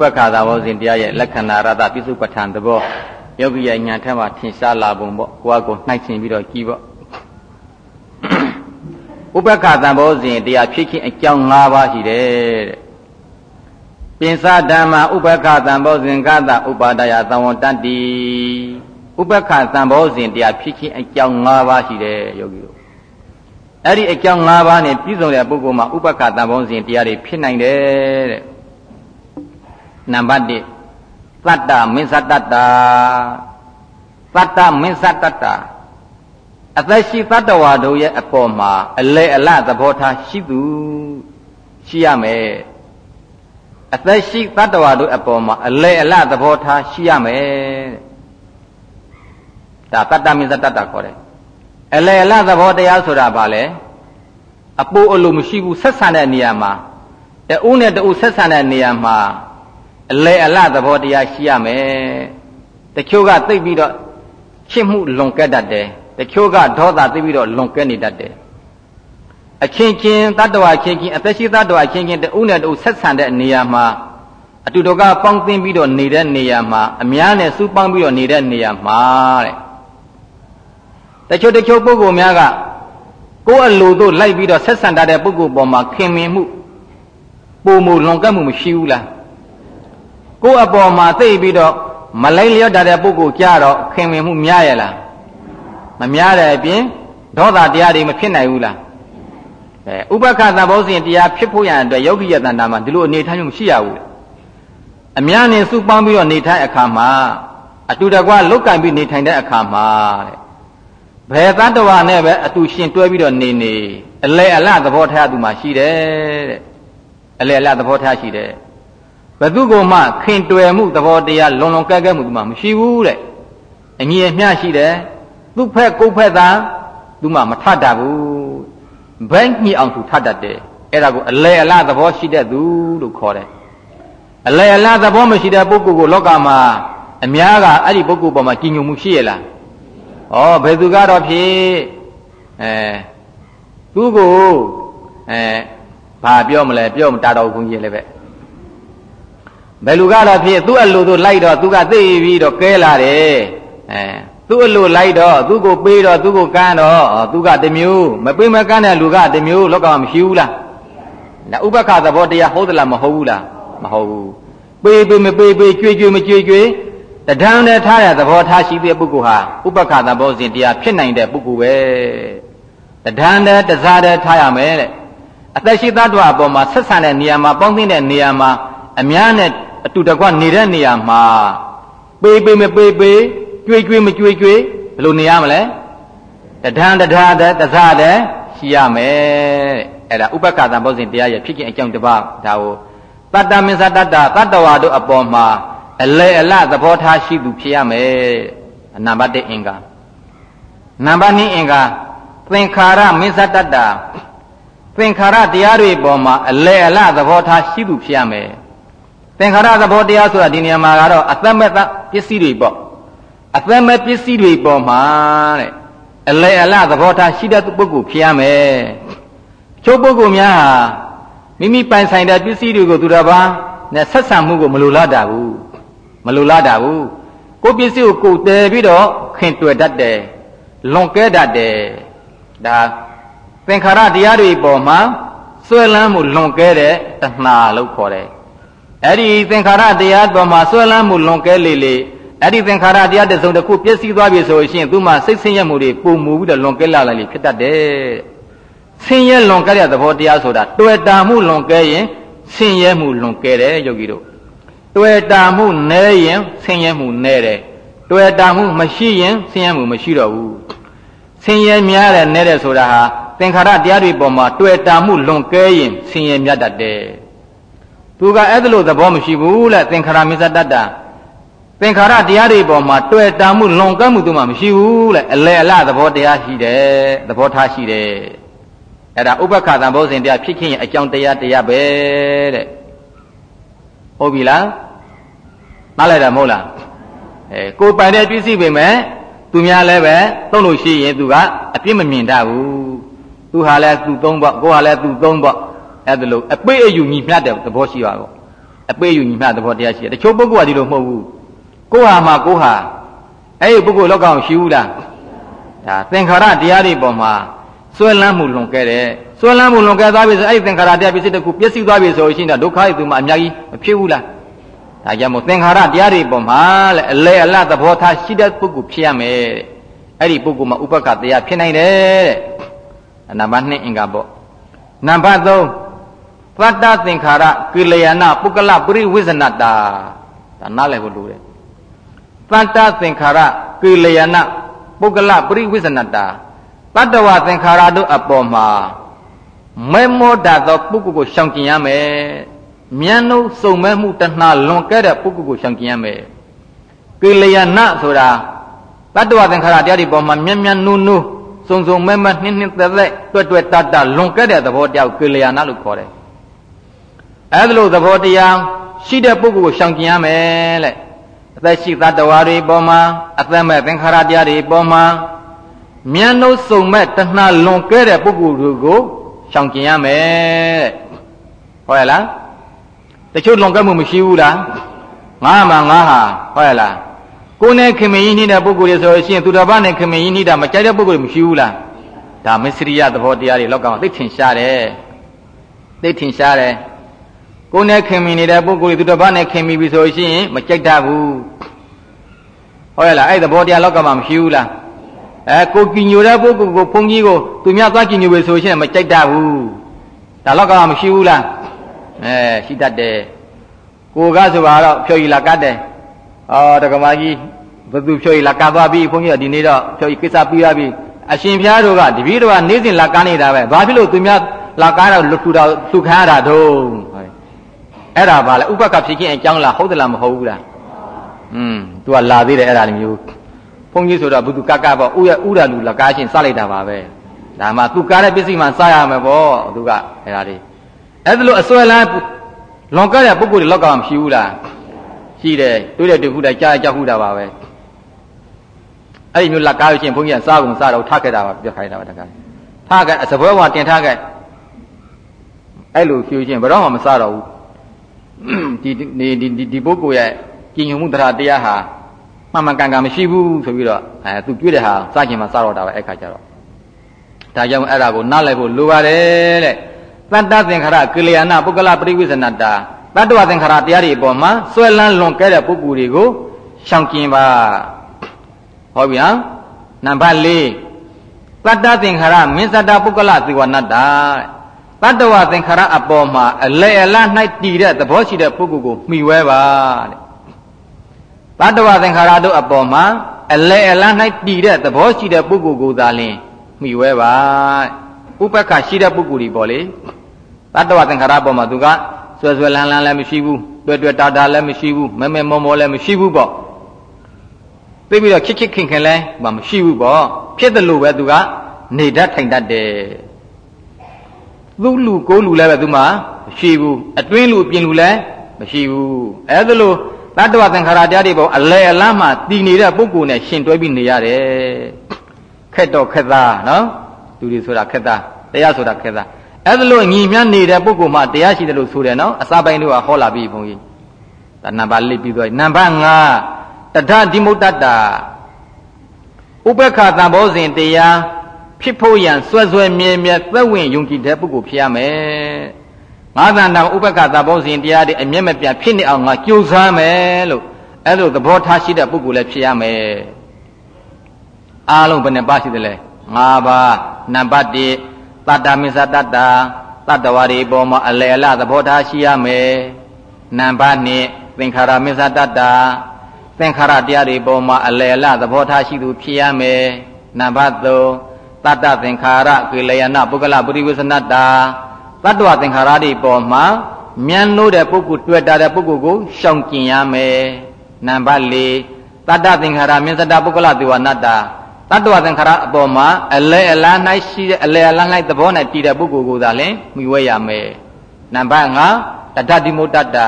ပက္ခသာဘောဇဉ်တရားရဲ့လက္ခဏာရတပိစုပဋ္ဌာန်သဘောယောဂီရဲ့ညာထက်မှာထင်ရှားလာပုံပေါ့ကိုယ့်အကိုနှိုက်ဆင်ပြီးတော့ကြည်ပေါ့ဥပက္ခသံဘောဇဉ်တရားဖြစ်ခြင်းအကြောင်း၅ပါးရှိတယ်တဲ့ပင်စဓမ္မဥပက္ခသံဘောဇဉ်ကတဥပါဒယသံဝတ္တိဥပက္ခသံဘောဇဉ်တရားဖြစ်ခြင်းအကြောင်း၅ပါးရှိတယ်ယောဂီတို့အဲ့ဒီအကြောင်း၅ပါးနဲ့ပြည့်စုံတဲ့ပုဂ္ဂိုလ်မှာဥပက္ခသံဘောဇဉ်တရားတွေဖြစ်နိုင်တယ်တဲ့ နံပါတ်1သတ္တမစ္ဆတတ္တာသတ္တမစ္ဆတတ္တာအသက်ရှိတတ္တဝါတို့ရဲ့အပေါ်မှာအလေအလသဘောထားရှိသူရှိရမယ်အသက်ရှိတတ္တဝါတို့အပေါ်မှာအလေအလသဘောထားရှိရမယ်ဒါတတ္တမစ္ဆတတ္တာခေါ်တယ်အလေအလသဘောတရားဆိုတာဘာလဲအပူအလိုမရှိဘူးဆက်ဆံတဲ့နေရာမှာတဦးနဲ့တဦးဆက်ဆံတဲ့နေရာမှာ အလေအလသဘောတရားရှိရမယ်တချို့ကသိပြီးတော့ချစ်မှုလွန်ကဲတတ်တယ်တချို့ကဒေါသသိပြီးတော့လွန်ကဲနေတတ်တယ်အချင်းချင်းတတ္တဝါချင်းချင်းအသက်ရှိတတ္တဝါချင်းချင်းတဦးနဲ့တဦးဆက်ဆံတဲ့နေရာမှာအတူတကပေါင်းသင်းပြီးတော့နေတဲ့နေရာမှာအများနဲ့စုပေါင်းပြီးတော့နေတဲ့နေရာမှာတဲ့တချို့တချို့ပုဂ္ဂိုလ်များကကိုယ်အလိုတို့လိုက်ပြီးတော့ဆက်ဆံတတ်တဲ့ပုဂ္ဂိုလ်ပေါ်မှာခင်မင်မှုပုံမလွန်ကဲမှုမရှိဘူးလား ကိုယ့်အပေါ်မှာသိပြီးတော့မလိုက်လျော့တဲ့ပုဂ္ဂိုလ်ကြတော့ခင်ဝင်မှုများရလားမများတဲ့အပြင်ဒေါသတရားတွေမဖြစ်နိုင်ဘူးလားအဲဥပက္ခသဘောစဉ်တရားဖြစ်ဖို့ရန်အတွက်ယောဂိယတန္တာမှာဒီလိုအနေထားမျိုးမရှိရဘူးအများနဲ့စုပေါင်းပြီးတော့နေထိုင်အခါမှာအတူတကွလုတ်ကင်ပြီးနေထိုင်တဲ့အခါမှာတဲ့ဘယ်သတ္တဝါနဲ့ပဲအတူရှင်တွဲပြီးတော့နေနေအလေအလသဘောထားသူမှရှိတယ်တဲ့အလေအလသဘောထားရှိတယ် ဘသူကမှခင်တွယ်မှုသဘောတရားလွန်လွန်ကဲကဲမှုသူမှမရှိဘူးတဲ့အညီအမျှရှိတယ်သူ့ဖက်ကိုယ်ဖက်သာသူမှမထတတ်ဘူးဘဲညှိအောင်သူထတတ်တယ်အဲ့ဒါကိုအလေအလသဘောရှိတဲ့သူလို့ခေါ်တယ်အလေအလသဘောမရှိတဲ့ပုဂ္ဂိုလ်ကိုလောကမှာအများကအဲ့ဒီပုဂ္ဂိုလ်ပေါ်မှာကြည်ညိုမှုရှိရလားမဩဘယ်သူကတော့ဖြစ်အဲသူ့ကိုအဲဘာပြောမလဲပြောမတာတော်ဘုန်းကြီးလည်းပဲ ဘယ်လူကတော့ဖြစ်သူ့အလိုသူလိုက်တော့သူကသိပြီးတော့ကဲလာတယ်အဲသူ့အလိုလိုက်တော့သူ့ကိုပေးတော့သူ့ကိုကမ်းတော့သူကတမျိုးမပေးမကမ်းတဲ့လူကတမျိုးလောကမှာမရှိဘူးလားဒါဥပက္ခသဘောတရားဟုတ်သလားမဟုတ်ဘူးလားမဟုတ်ဘူးပေးပေးမပေးပေးကြွေကြွေမကြွေကြွေတဒံနဲ့ထားရသဘောထားရှိတဲ့ပုဂ္ဂိုလ်ဟာဥပက္ခသဘောစဉ်တရားဖြစ်နိုင်တဲ့ပုဂ္ဂိုလ်ပဲတဒံနဲ့တစားတဲ့ထားရမယ်တဲ့အသက်ရှိသတ္တဝါအပေါ်မှာဆက်ဆံတဲ့နေရာမှာပေါင်းသိတဲ့နေရာမှာအများနဲ့ အတူတကွနေတဲ့နေရာမှာပေးပေးမပေးပေးကြွေကြွေမကြွေကြွေဘယ်လိုနေရမလဲတဒံတထားတဲ့တစားတဲ့ရှိရမယ်တဲ့အဲ့ဒါဥပက္ခသဘောစဉ်တရားရဲ့ဖြစ်ခြင်းအကြောင်းတစ်ပါးဒါကိုတတ္တမစ္ဆတတ္တတတ္တဝါတို့အပေါ်မှာအလေအလသဘောထားရှိသူဖြစ်ရမယ်နံပါတ်1အင်္ဂါနံပါတ်2အင်္ဂါသင်္ခါရမစ္ဆတတ္တသင်္ခါရတရားတွေပေါ်မှာအလေအလသဘောထားရှိသူဖြစ်ရမယ် သင်္ခါရသဘောတရားဆိုတာဒီနေရာမှာကတော့အသက်မဲ့ပစ္စည်းတွေပေါ့အသက်မဲ့ပစ္စည်းတွေပေါ်မှာတဲ့အလေအလသဘောထားရှိတဲ့ပုဂ္ဂိုလ်ဖြစ်ရမယ်ချိုးပုဂ္ဂိုလ်များဟာမိမိပိုင်ဆိုင်တဲ့ပစ္စည်းတွေကိုသူတစ်ပါးနဲ့ဆက်ဆံမှုကိုမလိုလားတာဘူးမလိုလားတာဘူးကိုပစ္စည်းကိုကိုတည်ပြီးတော့ခင်တွေ့တတ်တယ်လွန်ကဲတတ်တယ်ဒါသင်္ခါရတရားတွေပေါ်မှာဆွဲလန်းမှုလွန်ကဲတဲ့တဏှာလို့ခေါ်တယ် အဲ့ဒီသင်္ခါရတရားပေါ်မှာဆွဲလန်းမှုလွန်ကဲလေလေအဲ့ဒီသင်္ခါရတရားတစ်စုံတစ်ခုပြည့်စည်သွားပြီဆိုရင်သူမှစိတ်ဆင်းရဲမှုတွေပုံမူပြီးတော့လွန်ကဲလာလိုက်လေဖြစ်တတ်တယ်ဆင်းရဲလွန်ကဲတဲ့သဘောတရားဆိုတာတွေ့တာမှုလွန်ကဲရင်ဆင်းရဲမှုလွန်ကဲတယ်ယောဂီတို့တွေ့တာမှုနည်းရင်ဆင်းရဲမှုနည်းတယ်တွေ့တာမှုမရှိရင်ဆင်းရဲမှုမရှိတော့ဘူးဆင်းရဲများတယ်နည်းတယ်ဆိုတာဟာသင်္ခါရတရားတွေပေါ်မှာတွေ့တာမှုလွန်ကဲရင်ဆင်းရဲမြတ်တတ်တယ် သူကအဲ့ဒါလို့သဘောမရှိဘူးလေသင်္ခါရမစ္ဆတတ္တသင်္ခါရတရားတွေပေါ်မှာတွေ့တာမှုလွန်ကဲမှုသူမှမရှိဘူးလေအလေအလသဘောတရားရှိတယ်သဘောထားရှိတယ်အဲ့ဒါဥပက္ခသံဘောဇဉ်တရားဖြစ်ခြင်းရဲ့အကြောင်းတရားတရားပဲတဲ့ဟုတ်ပြီလားနားလိုက်တာမဟုတ်လားအဲကိုပိုင်တဲ့ပစ္စည်းပဲမဲ့သူများလည်းပဲသုံးလို့ရှိရင်သူကအပြစ်မမြင်တတ်ဘူးသူဟာလည်းသူသုံးပေါ့ကိုဟာလည်းသူသုံးပေါ့ အဲ့ဒါလို့အပိအယူညီမျှတဲ့သဘောရှိပါတော့အပိအယူညီမျှသဘောတရားရှိတယ်တချို့ပုဂ္ဂိုလ်ကဒီလိုမဟုတ်ဘူးကိုဟာမှကိုဟာအဲ့ဒီပုဂ္ဂိုလ်လောက်ကောင်ရှိဘူးလားဒါသင်္ခါရတရားတွေပေါ်မှာဆွဲလန်းမှုလွန်ခဲ့တယ်ဆွဲလန်းမှုလွန်ခဲ့သွားပြီဆိုအဲ့ဒီသင်္ခါရတရားပစ္စည်းတစ်ခုပျက်စီးသွားပြီဆိုရင်တော့ဒုက္ခရဲ့သူမှအများကြီးမဖြစ်ဘူးလားဒါကြောင့်မို့သင်္ခါရတရားတွေပေါ်မှာလေအလေအလသဘောထားရှိတဲ့ပုဂ္ဂိုလ်ဖြစ်ရမယ်တဲ့အဲ့ဒီပုဂ္ဂိုလ်မှာဥပက္ခတရားဖြစ်နိုင်တယ်တဲ့နံပါတ်2အင်္ဂါပေါ့နံပါတ်3 သတ္တသင်္ခါရကိလယနာပုဂ္ဂလပရိဝိဇနတာဒါနားလည်ဖို့လိုတယ်သတ္တသင်္ခါရကိလယနာပုဂ္ဂလပရိဝိဇနတာတတ္တဝသင်္ခါရတို့အပေါ်မှာမဲမောတာသောပုဂ္ဂိုလ်ကိုရှောင်ကျင်ရမယ်မြန်နှုတ်စုံမဲမှုတဏှာလွန်ကဲတဲ့ပုဂ္ဂိုလ်ကိုရှောင်ကျင်ရမယ်ကိလယနာဆိုတာတတ္တဝသင်္ခါရတရားတွေပေါ်မှာမြန်မြန်နုနုစုံစုံမဲမဲနှင်းနှင်းသက်သက်တွတ်တွတ်တတလွန်ကဲတဲ့သဘောတရားကိုကိလယနာလို့ခေါ်တယ် အဲဒါလို့သဘောတရားရှိတဲ့ပုဂ္ဂိုလ်ကိုရှောင်ကျင်ရမယ်တဲ့အသက်ရှိသတ္တဝါတွေပေါ်မှာအသက်မဲ့သင်္ခါရတရားတွေပေါ်မှာမြန်နှုတ်စုံမဲ့တဏှာလွန်ကဲတဲ့ပုဂ္ဂိုလ်တွေကိုရှောင်ကျင်ရမယ်တဲ့ဟုတ်ရဲ့လားတချို့လွန်ကဲမှုမရှိဘူးလားငါမှငါဟာဟုတ်ရဲ့လားကိုယ်နဲ့ခင်မင်းကြီးနေတဲ့ပုဂ္ဂိုလ်တွေဆိုရင်သူတစ်ပါးနဲ့ခင်မင်းကြီးနေတာမကြိုက်တဲ့ပုဂ္ဂိုလ်မရှိဘူးလားဒါမစ္စရိယသဘောတရားတွေလောက်ကသိထင်ရှားတယ်သိထင်ရှားတယ် ကိုယ်နဲ့ခင်မင်းနေတဲ့ပုဂ္ဂိုလ်တွေသူတစ်ပါးနဲ့ခင်မိပြီဆိုရင်မကြိုက်တတ်ဘူးဟုတ်ရဲ့လားအဲ့သဘောတရားလောက်ကမှမရှိဘူးလားအဲကိုကြည်ညိုတဲ့ပုဂ္ဂိုလ်ကိုဘုန်းကြီးကိုသူများသွားကြည်ညိုပဲဆိုရှင်မကြိုက်တတ်ဘူးဒါတော့ကမရှိဘူးလားအဲရှိတတ်တယ်ကိုကဆိုတော့ဖြော်ရည်လာကတ်တယ်အော်တက္ကမကြီးဘသူဖြော်ရည်လာကတ်သွားပြီဘုန်းကြီးကဒီနေ့တော့ဖြော်ရည်ကိစ္စပြီးရပြီအရှင်ဖျားတို့ကတပည့်တော်ကနေ့စဉ်လာကတ်နေတာပဲဘာဖြစ်လို့သူများလာကားတော့လူထူတာသူခံရတာတော့ အဲ့ဒါဘာလဲဥပက္ခဖြစ်ခြင်းအကြောင်းလားဟုတ်သလားမဟုတ်ဘူးလားอืม तू ကလာသေးတယ်အဲ့ဒါမျိုးဘုန်းကြီးဆိုတော့ဘုသူကကပေါ့ဥရဥရလူလကားချင်းစလိုက်တာပါပဲဒါမှသူကားတဲ့ပစ္စည်းမှစရမယ်ပေါ့သူကအဲ့ဒါလေးအဲ့ဒါလို့အစွဲလန်းလွန်ကတဲ့ပုဂ္ဂိုလ်တွေလောက်ကမရှိဘူးလားရှိတယ်တွေ့တဲ့တူခုတိုင်းကြားကြောက်ခုတာပါပဲ အဲ့ဒီမျိုးလက်ကားလို့ရှိရင်ဘုန်းကြီးကစားကုန်စားတော့ထားခဲ့တာပါပြတ်ခိုင်းတာပါတခါထားခဲ့စပွဲဝါတင်ထားခဲ့အဲ့လိုဖြူချင်းဘယ်တော့မှမစားတော့ဘူး ဒီဒီဒီဒီပုဂ္ဂိုလ်ရဲ့ကြည်ညိုမှုတရားတရားဟာမှန်မှန်ကန်ကန်မရှိဘူးဆိုပြီးတော့အဲသူတွေ့တဲ့ဟာစားခြင်းမှစားတော့တာပဲအဲ့ခါကျတော့ဒါကြောင့်အဲ့ဒါကိုနားလည်ဖို့လိုပါတယ်တဲ့သတ္တသင်္ခါရကိလျာဏပုဂ္ဂလပရိဝိဇ္ဇနတာတတ္တဝသင်္ခါရတရားတွေအပေါ်မှာဆွဲလန်းလွန်ကဲတဲ့ပုဂ္ဂိုလ်တွေကိုရှောင်ကျင်ပါဟုတ်ပြီနော်နံပါတ်၄တတ္တသင်္ခါရမင်းစတ္တပုဂ္ဂလသီဝနတ္တာတ တ္တဝသင်္ခါရအပေါ်မှာအလေအလ၌တည်တဲ့သဘောရှိတဲ့ပုဂ္ဂိုလ်ကိုမှီဝဲပါတဲ့တတ္တဝသင်္ခါရတို့အပေါ်မှာအလေအလ၌တည်တဲ့သဘောရှိတဲ့ပုဂ္ဂိုလ်ကိုသာလျှင်မှီဝဲပါဥပက္ခရှိတဲ့ပုဂ္ဂိုလ်တွေပေါ့လေတတ္တဝသင်္ခါရအပေါ်မှာသူကဆွဲဆွဲလန်းလန်းလည်းမရှိဘူးတွေ့တွေ့တာတာလည်းမရှိဘူးမဲမဲမောမောလည်းမရှိဘူးပေါ့သိပြီးတော့ခစ်ခစ်ခင်ခင်လည်းမရှိဘူးပေါ့ဖြစ်တယ်လို့ပဲသူကနေတတ်ထိုင်တတ်တယ် သူ့လူကိုလူလည်းပဲသူမှမရှိဘူးအတွင်းလူအပြင်လူလည်းမရှိဘူးအဲဒါလို့တတ္တဝသင်္ခါရတရားတွေပေါ့အလဲအလန်းမှတည်နေတဲ့ပုဂ္ဂိုလ်နဲ့ရှင်တွဲပြီးနေရတယ်ခက်တော့ခက်သားနော်လူတွေဆိုတာခက်သားတရားဆိုတာခက်သားအဲ့ဒါလို့ညီမြနေတဲ့ပုဂ္ဂိုလ်မှတရားရှိတယ်လို့ဆိုတယ်နော်အစာပိုင်းတို့ကဟောလာပြီဘုန်းကြီးဒါနံပါတ်၄ပြီးသွားနံပါတ်5တထဒီမုတ္တတာဥပက္ခသံဘောဇဉ်တရား ဖြစ်ဖို့ရန်စွဲစွဲမြဲမြဲသက်ဝင်ယုံကြည်တဲ့ပုဂ္ဂိုလ်ဖြစ်ရမယ်ငါးသန္တာဥပက္ခသံဘောဇဉ်တရားတွေအမျက်မပြတ်ဖြစ်နေအောင်ငါကြိုးစားမယ်လို့အဲ့လိုသဘောထားရှိတဲ့ပုဂ္ဂိုလ်လည်းဖြစ်ရမယ်အားလုံးဘယ်နှပါရှိသလဲ၅ပါးနံပါတ်1တတ္တမစ္ဆတတ္တာတတ္တဝါတွေပေါ်မှာအလယ်အလသဘောထားရှိရမယ်နံပါတ်2သင်္ခါရမစ္ဆတတ္တာသင်္ခါရတရားတွေပေါ်မှာအလယ်အလသဘောထားရှိသူဖြစ်ရမယ်နံပါတ်3 တတ္တသင်္ခါရကိလယနာပုဂ္ဂလပရိဝေစနတ္တာတတ္တဝသင်္ခါရတွေပေါ်မှာမြန်လို့တဲ့ပုဂ္ဂိုလ်တွေ့တာတဲ့ပုဂ္ဂိုလ်ကိုရှောင်ကျင်ရမယ်နံပါတ်4တတ္တသင်္ခါရမစ္ဆတပုဂ္ဂလသေဝနတ္တာတတ္တဝသင်္ခါရအပေါ်မှာအလဲအလား၌ရှိတဲ့အလဲအလား၌သဘော၌တည်တဲ့ပုဂ္ဂိုလ်ကိုသာလင်မိဝဲရမယ်နံပါတ်5တတ္တတိမုတ္တတာ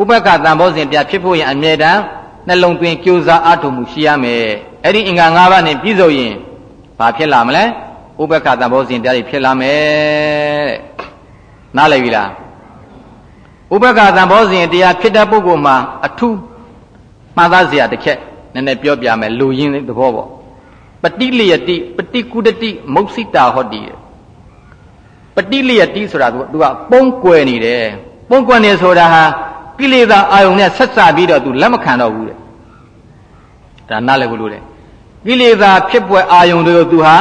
ဥပက္ခသံဘောဇဉ်ပြဖြစ်ဖို့ရန်အမြဲတမ်းနှလုံးသွင်းကြိုးစားအားထုတ်မှုရှိရမယ်အဲ့ဒီအင်္ဂါ၅ပါးနဲ့ပြည့်စုံရင် ဘာဖြစ်လာမလဲဥပက္ခသံဘောဇဉ်တရားတွေဖြစ်လာမယ်တဲ့နားလည်ပြီလားဥပက္ခသံဘောဇဉ်တရားဖြစ်တဲ့ပုဂ္ဂိုလ်မှာအထူးမှတ်သားစရာတစ်ချက်နည်းနည်းပြောပြမယ်လူရင်းသဘောပေါ့ပတိလယတိပတိကုတတိမုတ်စိတာဟောတိပတိလယတိဆိုတာကသူကပုံကွယ်နေတယ်ပုံကွယ်နေဆိုတာဟာကိလေသာအာယုန်နဲ့ဆက်စပ်ပြီးတော့သူလက်မခံတော့ဘူးတဲ့ဒါနားလည်ဖို့လိုတယ် ကိလေသာဖြစ်ပွဲအာယုန်တွေကိုသူဟာ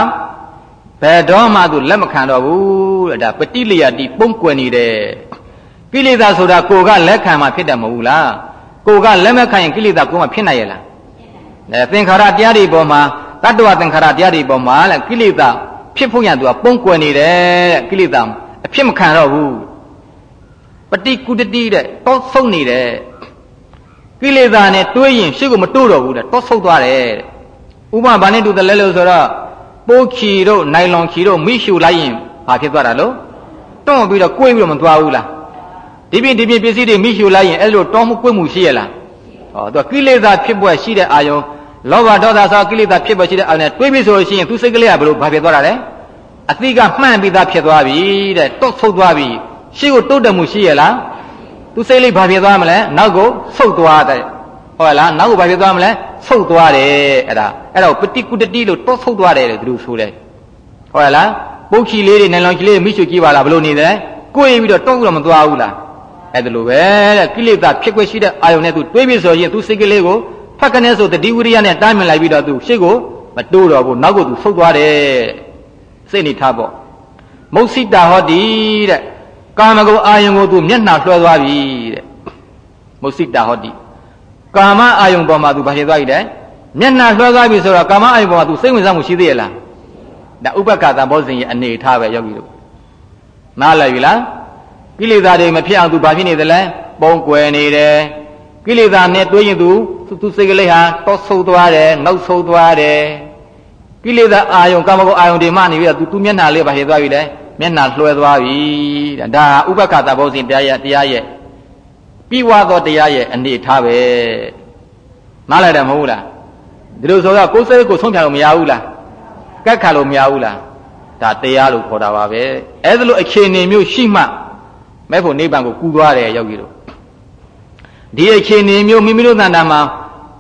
ဘယ်တော့မှသူလက်မခံတော့ဘူးတဲ့ဒါပတိလယတိပုံကွယ်နေတယ်ကိလေသာဆိုတာကိုကလက်ခံမှဖြစ်တယ်မဟုတ်ဘူးလားကိုကလက်မခံရင်ကိလေသာကိုမှဖြစ်နိုင်ရဲ့လားအဲသင်္ခါရတရားတွေပေါ်မှာတတ္တဝသင်္ခါရတရားတွေပေါ်မှာလေကိလေသာဖြစ်ဖို့ရန်သူကပုံကွယ်နေတယ်တဲ့ကိလေသာအဖြစ်မခံတော့ဘူးပฏิကုတတိတဲ့တောဆုံးနေတယ်ကိလေသာနဲ့တွေးရင်ရှေ့ကမတိုးတော့ဘူးတဲ့တောဆုတ်သွားတယ် ဥပမာဘာနဲ့တူတယ်လဲလို့ဆိုတော့ပိုးခီတို့နိုင်လွန်ခီတို့မိရှူလိုက်ရင်ဘာဖြစ်သွားတာလို့တွန့်ပြီးတော့ကိုယ်ပြီးတော့မသွားဘူးလားဒီပြင်ဒီပြင်ပစ္စည်းတွေမိရှူလိုက်ရင်အဲ့လိုတောင်းမှုကိုယ်မှုရှိရလားဟောသူကကိလေသာဖြစ်ပွဲရှိတဲ့အာယုံလောဘဒေါသဆိုကိလေသာဖြစ်ပေါ်ရှိတဲ့အာရုံနဲ့တွေးပြီးဆိုလို့ရှိရင်သူစိတ်ကလေးကဘယ်လိုဘာဖြစ်သွားတာလဲအသိကမှန်ပြီးသားဖြစ်သွားပြီတဲ့တုတ်ဆုတ်သွားပြီရှေ့ကိုတုတ်တယ်မှုရှိရလားသူစိတ်လေးဘာဖြစ်သွားမလဲနောက်ကိုဆုတ်သွားတယ် ဟုတ်လားနောက်ကိုဘာဖြစ်သွားမလဲဆုတ်သွားတယ်အဲ့ဒါအဲ့တော့ပฏิကုတတိလို့တုတ်ဆုတ်သွားတယ်လို့သူတို့ဆိုတယ်ဟုတ်လားပုတ်ခီလေးတွေနိုင်လောင်ခီလေးမိရှုကြည့်ပါလားဘလို့နေတယ်ကိုယ်ပြီးတော့တုတ်တော့မသွားဘူးလားအဲ့ဒါလိုပဲတဲ့ကိလေသာဖြစ်ခွင့်ရှိတဲ့အာယုန်နဲ့သူတွေးပြီးဆိုရင်သူစိတ်ကလေးကိုဖက်ကနေဆိုတတိဝိရိယနဲ့တားမြင်လိုက်ပြီးတော့သူရှေ့ကိုမတိုးတော့ဘူးနောက်ကိုသူဆုတ်သွားတယ်စိတ်နေထားပေါ့မုတ်စိတာဟောတိတဲ့ကာမဂုဏ်အာယုံကိုသူမျက်နှာလွှဲသွားပြီတဲ့မုတ်စိတာဟောတိ ကာမအာယုံပေါ်မှာသူဘာဖြစ်သွားပြီတဲ့မျက်နှာလွှဲသွားပြီဆိုတော့ကာမအာယုံပေါ်မှာသူစိတ်ဝင်စားမှုရှိသေးရဲ့လားဒါဥပက္ခသဘောစဉ်ရဲ့အနေထားပဲယောဂီတို့နားလည်ပြီလားကိလေသာတွေမဖြစ်အောင်သူဘာဖြစ်နေသလဲပုံကွယ်နေတယ်ကိလေသာနဲ့တွေးရင်သူသူစိတ်ကလေးဟာတောဆုပ်သွားတယ်နောက်ဆုပ်သွားတယ်ကိလေသာအာယုံကာမဂုဏ်အာယုံတွေမှနေပြီးတော့သူသူမျက်နှာလေးပါဟေသွားပြီလေမျက်နှာလွှဲသွားပြီဒါဟာဥပက္ခသဘောစဉ်တရားရဲ့တရားရဲ့ ပြီးွားသောတရားရဲ့အနေထားပဲနားလည်တယ်မဟုတ်လားဒီလိုဆိုတော့ကိုယ်စိတ်ကိုဆုံးဖြတ်လို့မရဘူးလားကက်ခါလို့မရဘူးလားဒါတရားလို့ခေါ်တာပါပဲအဲဒါလိုအခြေအနေမျိုးရှိမှမဲ့ဖို့နိဗ္ဗာန်ကိုကူးသွားတယ်ယောဂီတို့ဒီအခြေအနေမျိုးမိမိတို့တန်တာမှာ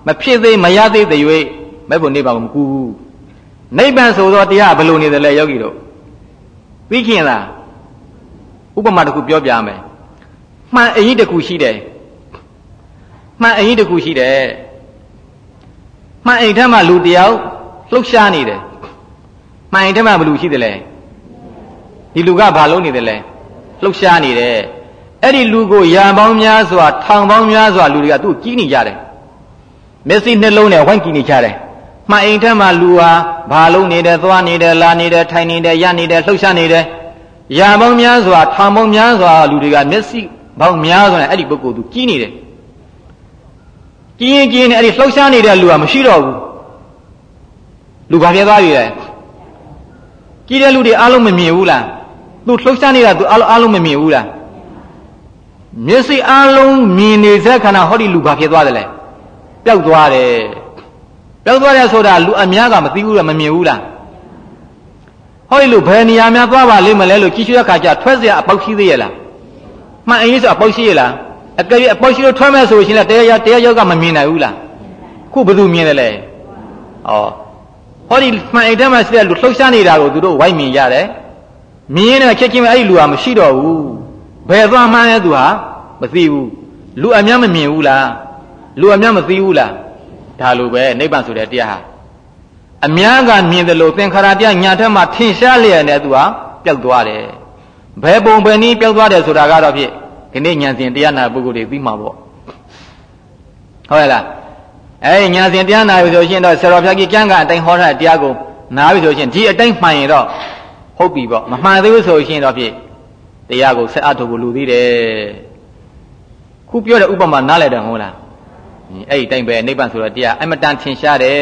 မဖြစ်သေးမရသေးတဲ့၍မဲ့ဖို့နိဗ္ဗာန်ကိုမကူးဘူးနိဗ္ဗာန်ဆိုတော့တရားဘယ်လိုနေတယ်လဲယောဂီတို့သိခင်လားဥပမာတစ်ခုပြောပြမယ် မှန်အရင်တစ်ခုရှိတယ်မှန်အရင်တစ်ခုရှိတယ်မှန်အိမ်ထက်မှလူတယောက်လှုပ်ရှားနေတယ်မှန်အိမ်ထက်မှဘယ်လူရှိတယ်လဲဒီလူကဘာလုပ်နေတယ်လဲလှုပ်ရှားနေတယ်အဲ့ဒီလူကိုရံပေါင်းများစွာထောင်ပေါင်းများစွာလူတွေကသူ့ကြီးနေကြတယ်မျက်စိနှလုံးနဲ့ဝိုင်းကြည့်နေကြတယ်မှန်အိမ်ထက်မှလူဟာဘာလုပ်နေတယ်သွားနေတယ်လာနေတယ်ထိုင်နေတယ်ရနေတယ်လှုပ်ရှားနေတယ်ရံပေါင်းများစွာထောင်ပေါင်းများစွာလူတွေကမျက်စိ ပေါင်းများစွာနဲ့အဲ့ဒီပုဂ္ဂိုလ်သူကြီးနေတယ်ကျင်းကျင်းနဲ့အဲ့ဒီလှုပ်ရှားနေတဲ့လူကမရှိတော့ဘူးလူဘာဖြစ်သွားပြီလဲကြီးတဲ့လူတွေအားလုံးမမြင်ဘူးလားသူလှုပ်ရှားနေတာသူအားလုံးအားလုံးမမြင်ဘူးလားမျက်စိအားလုံးမြင်နေတဲ့ခန္ဓာဟောဒီလူဘာဖြစ်သွားတယ်လဲပျောက်သွားတယ်ပျောက်သွားတယ်ဆိုတာလူအများကမသိဘူးလားမမြင်ဘူးလားဟောဒီလူဘယ်နေရာများသွားပါလိမ့်မလဲလို့ကြီးရွှဲခါကျထွက်เสียအပေါက်ရှိသေးရဲ့လား မှန်အရင်ဆိုအပေါက်ရှိရဲ့လားအကယ်၍အပေါက်ရှိလို့ထွက်မဲ့ဆိုရှင်လည်းတရားရတရားယောက်ကမမြင်နိုင်ဘူးလားခုဘယ်သူမြင်တယ်လဲဩဟောဒီမှန်အိတ်ထဲမှာရှိတဲ့လူလှုပ်ရှားနေတာကိုသူတို့ဝိုက်မြင်ရတယ်မြင်ရင်ချက်ချင်းပဲအဲ့ဒီလူဟာမရှိတော့ဘူးဘယ်သွားမှန်းလဲသူဟာမသိဘူးလူအများမမြင်ဘူးလားလူအများမသိဘူးလားဒါလိုပဲနိဗ္ဗာန်ဆိုတဲ့တရားဟာအများကမြင်တယ်လို့သင်္ခါရတရားညာထက်မှထင်ရှားလျက်နဲ့သူဟာပျောက်သွားတယ်ဘယ်ပုံဘယ်နည်းပျောက်သွားတယ်ဆိုတာကတော့ဖြင့် ဒီနေ့ညာစဉ်တရားနာပုဂ္ဂိုလ်တွေသိမှာပေါ့ဟုတ်လားအဲညာစဉ်တရားနာပြီဆိုရှင်တော့ဆရာတော်ဘုရားကြီးကျမ်းဂန်အတိုင်းဟောထားတဲ့တရားကိုနားပြီဆိုရှင်ဒီအတိုင်းမှန်ရင်တော့ဟုတ်ပြီပေါ့မမှန်သေးဘူးဆိုရှင်တော့ဖြင့်တရားကိုဆက်အထုတ်ဖို့လူသေးတယ်ခုပြောတဲ့ဥပမာနားလည်တယ်ဟုတ်လားအဲ့ဒီတိုင်းပဲနိဗ္ဗာန်ဆိုတော့တရားအမတန်ထင်ရှားတယ်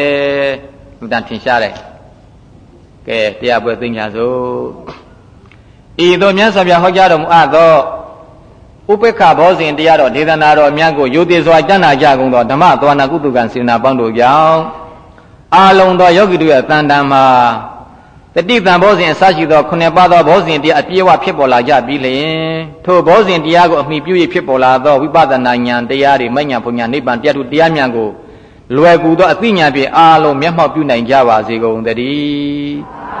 အမတန်ထင်ရှားတယ်ကဲတရားပွဲသိညာစို့ဤသို့မြတ်စွာဘုရားဟောကြားတော်မူအပ်သော ဥပေက္ခဘောဇင်တရားတော်ဒေသနာတော်မြတ်ကိုယုတိစွာတဏ္ဍာကြကုန်သောဓမ္မသွားနာကုသကံစေနာပေါင်းတို့ကြောင့်အာလုံသောယောဂီတို့ရဲ့တန်တန်မှာတတိတံဘောဇင်အစရှိသောခုနှစ်ပါးသောဘောဇင်တရားအပြည့်အဝဖြစ်ပေါ်လာကြပြီးလျင်ထိုဘောဇင်တရားကိုအမိပြု၍ဖြစ်ပေါ်လာသောဝိပဿနာဉာဏ်တရားတွေမဉ္ဇဏ်ဘုံဉာဏ်နိဗ္ဗာန်တရားတို့တရားများကိုလွယ်ကူသောအသိဉာဏ်ဖြင့်အာလုံးမျက်မှောက်ပြုနိုင်ကြပါစေကုန်သတည်း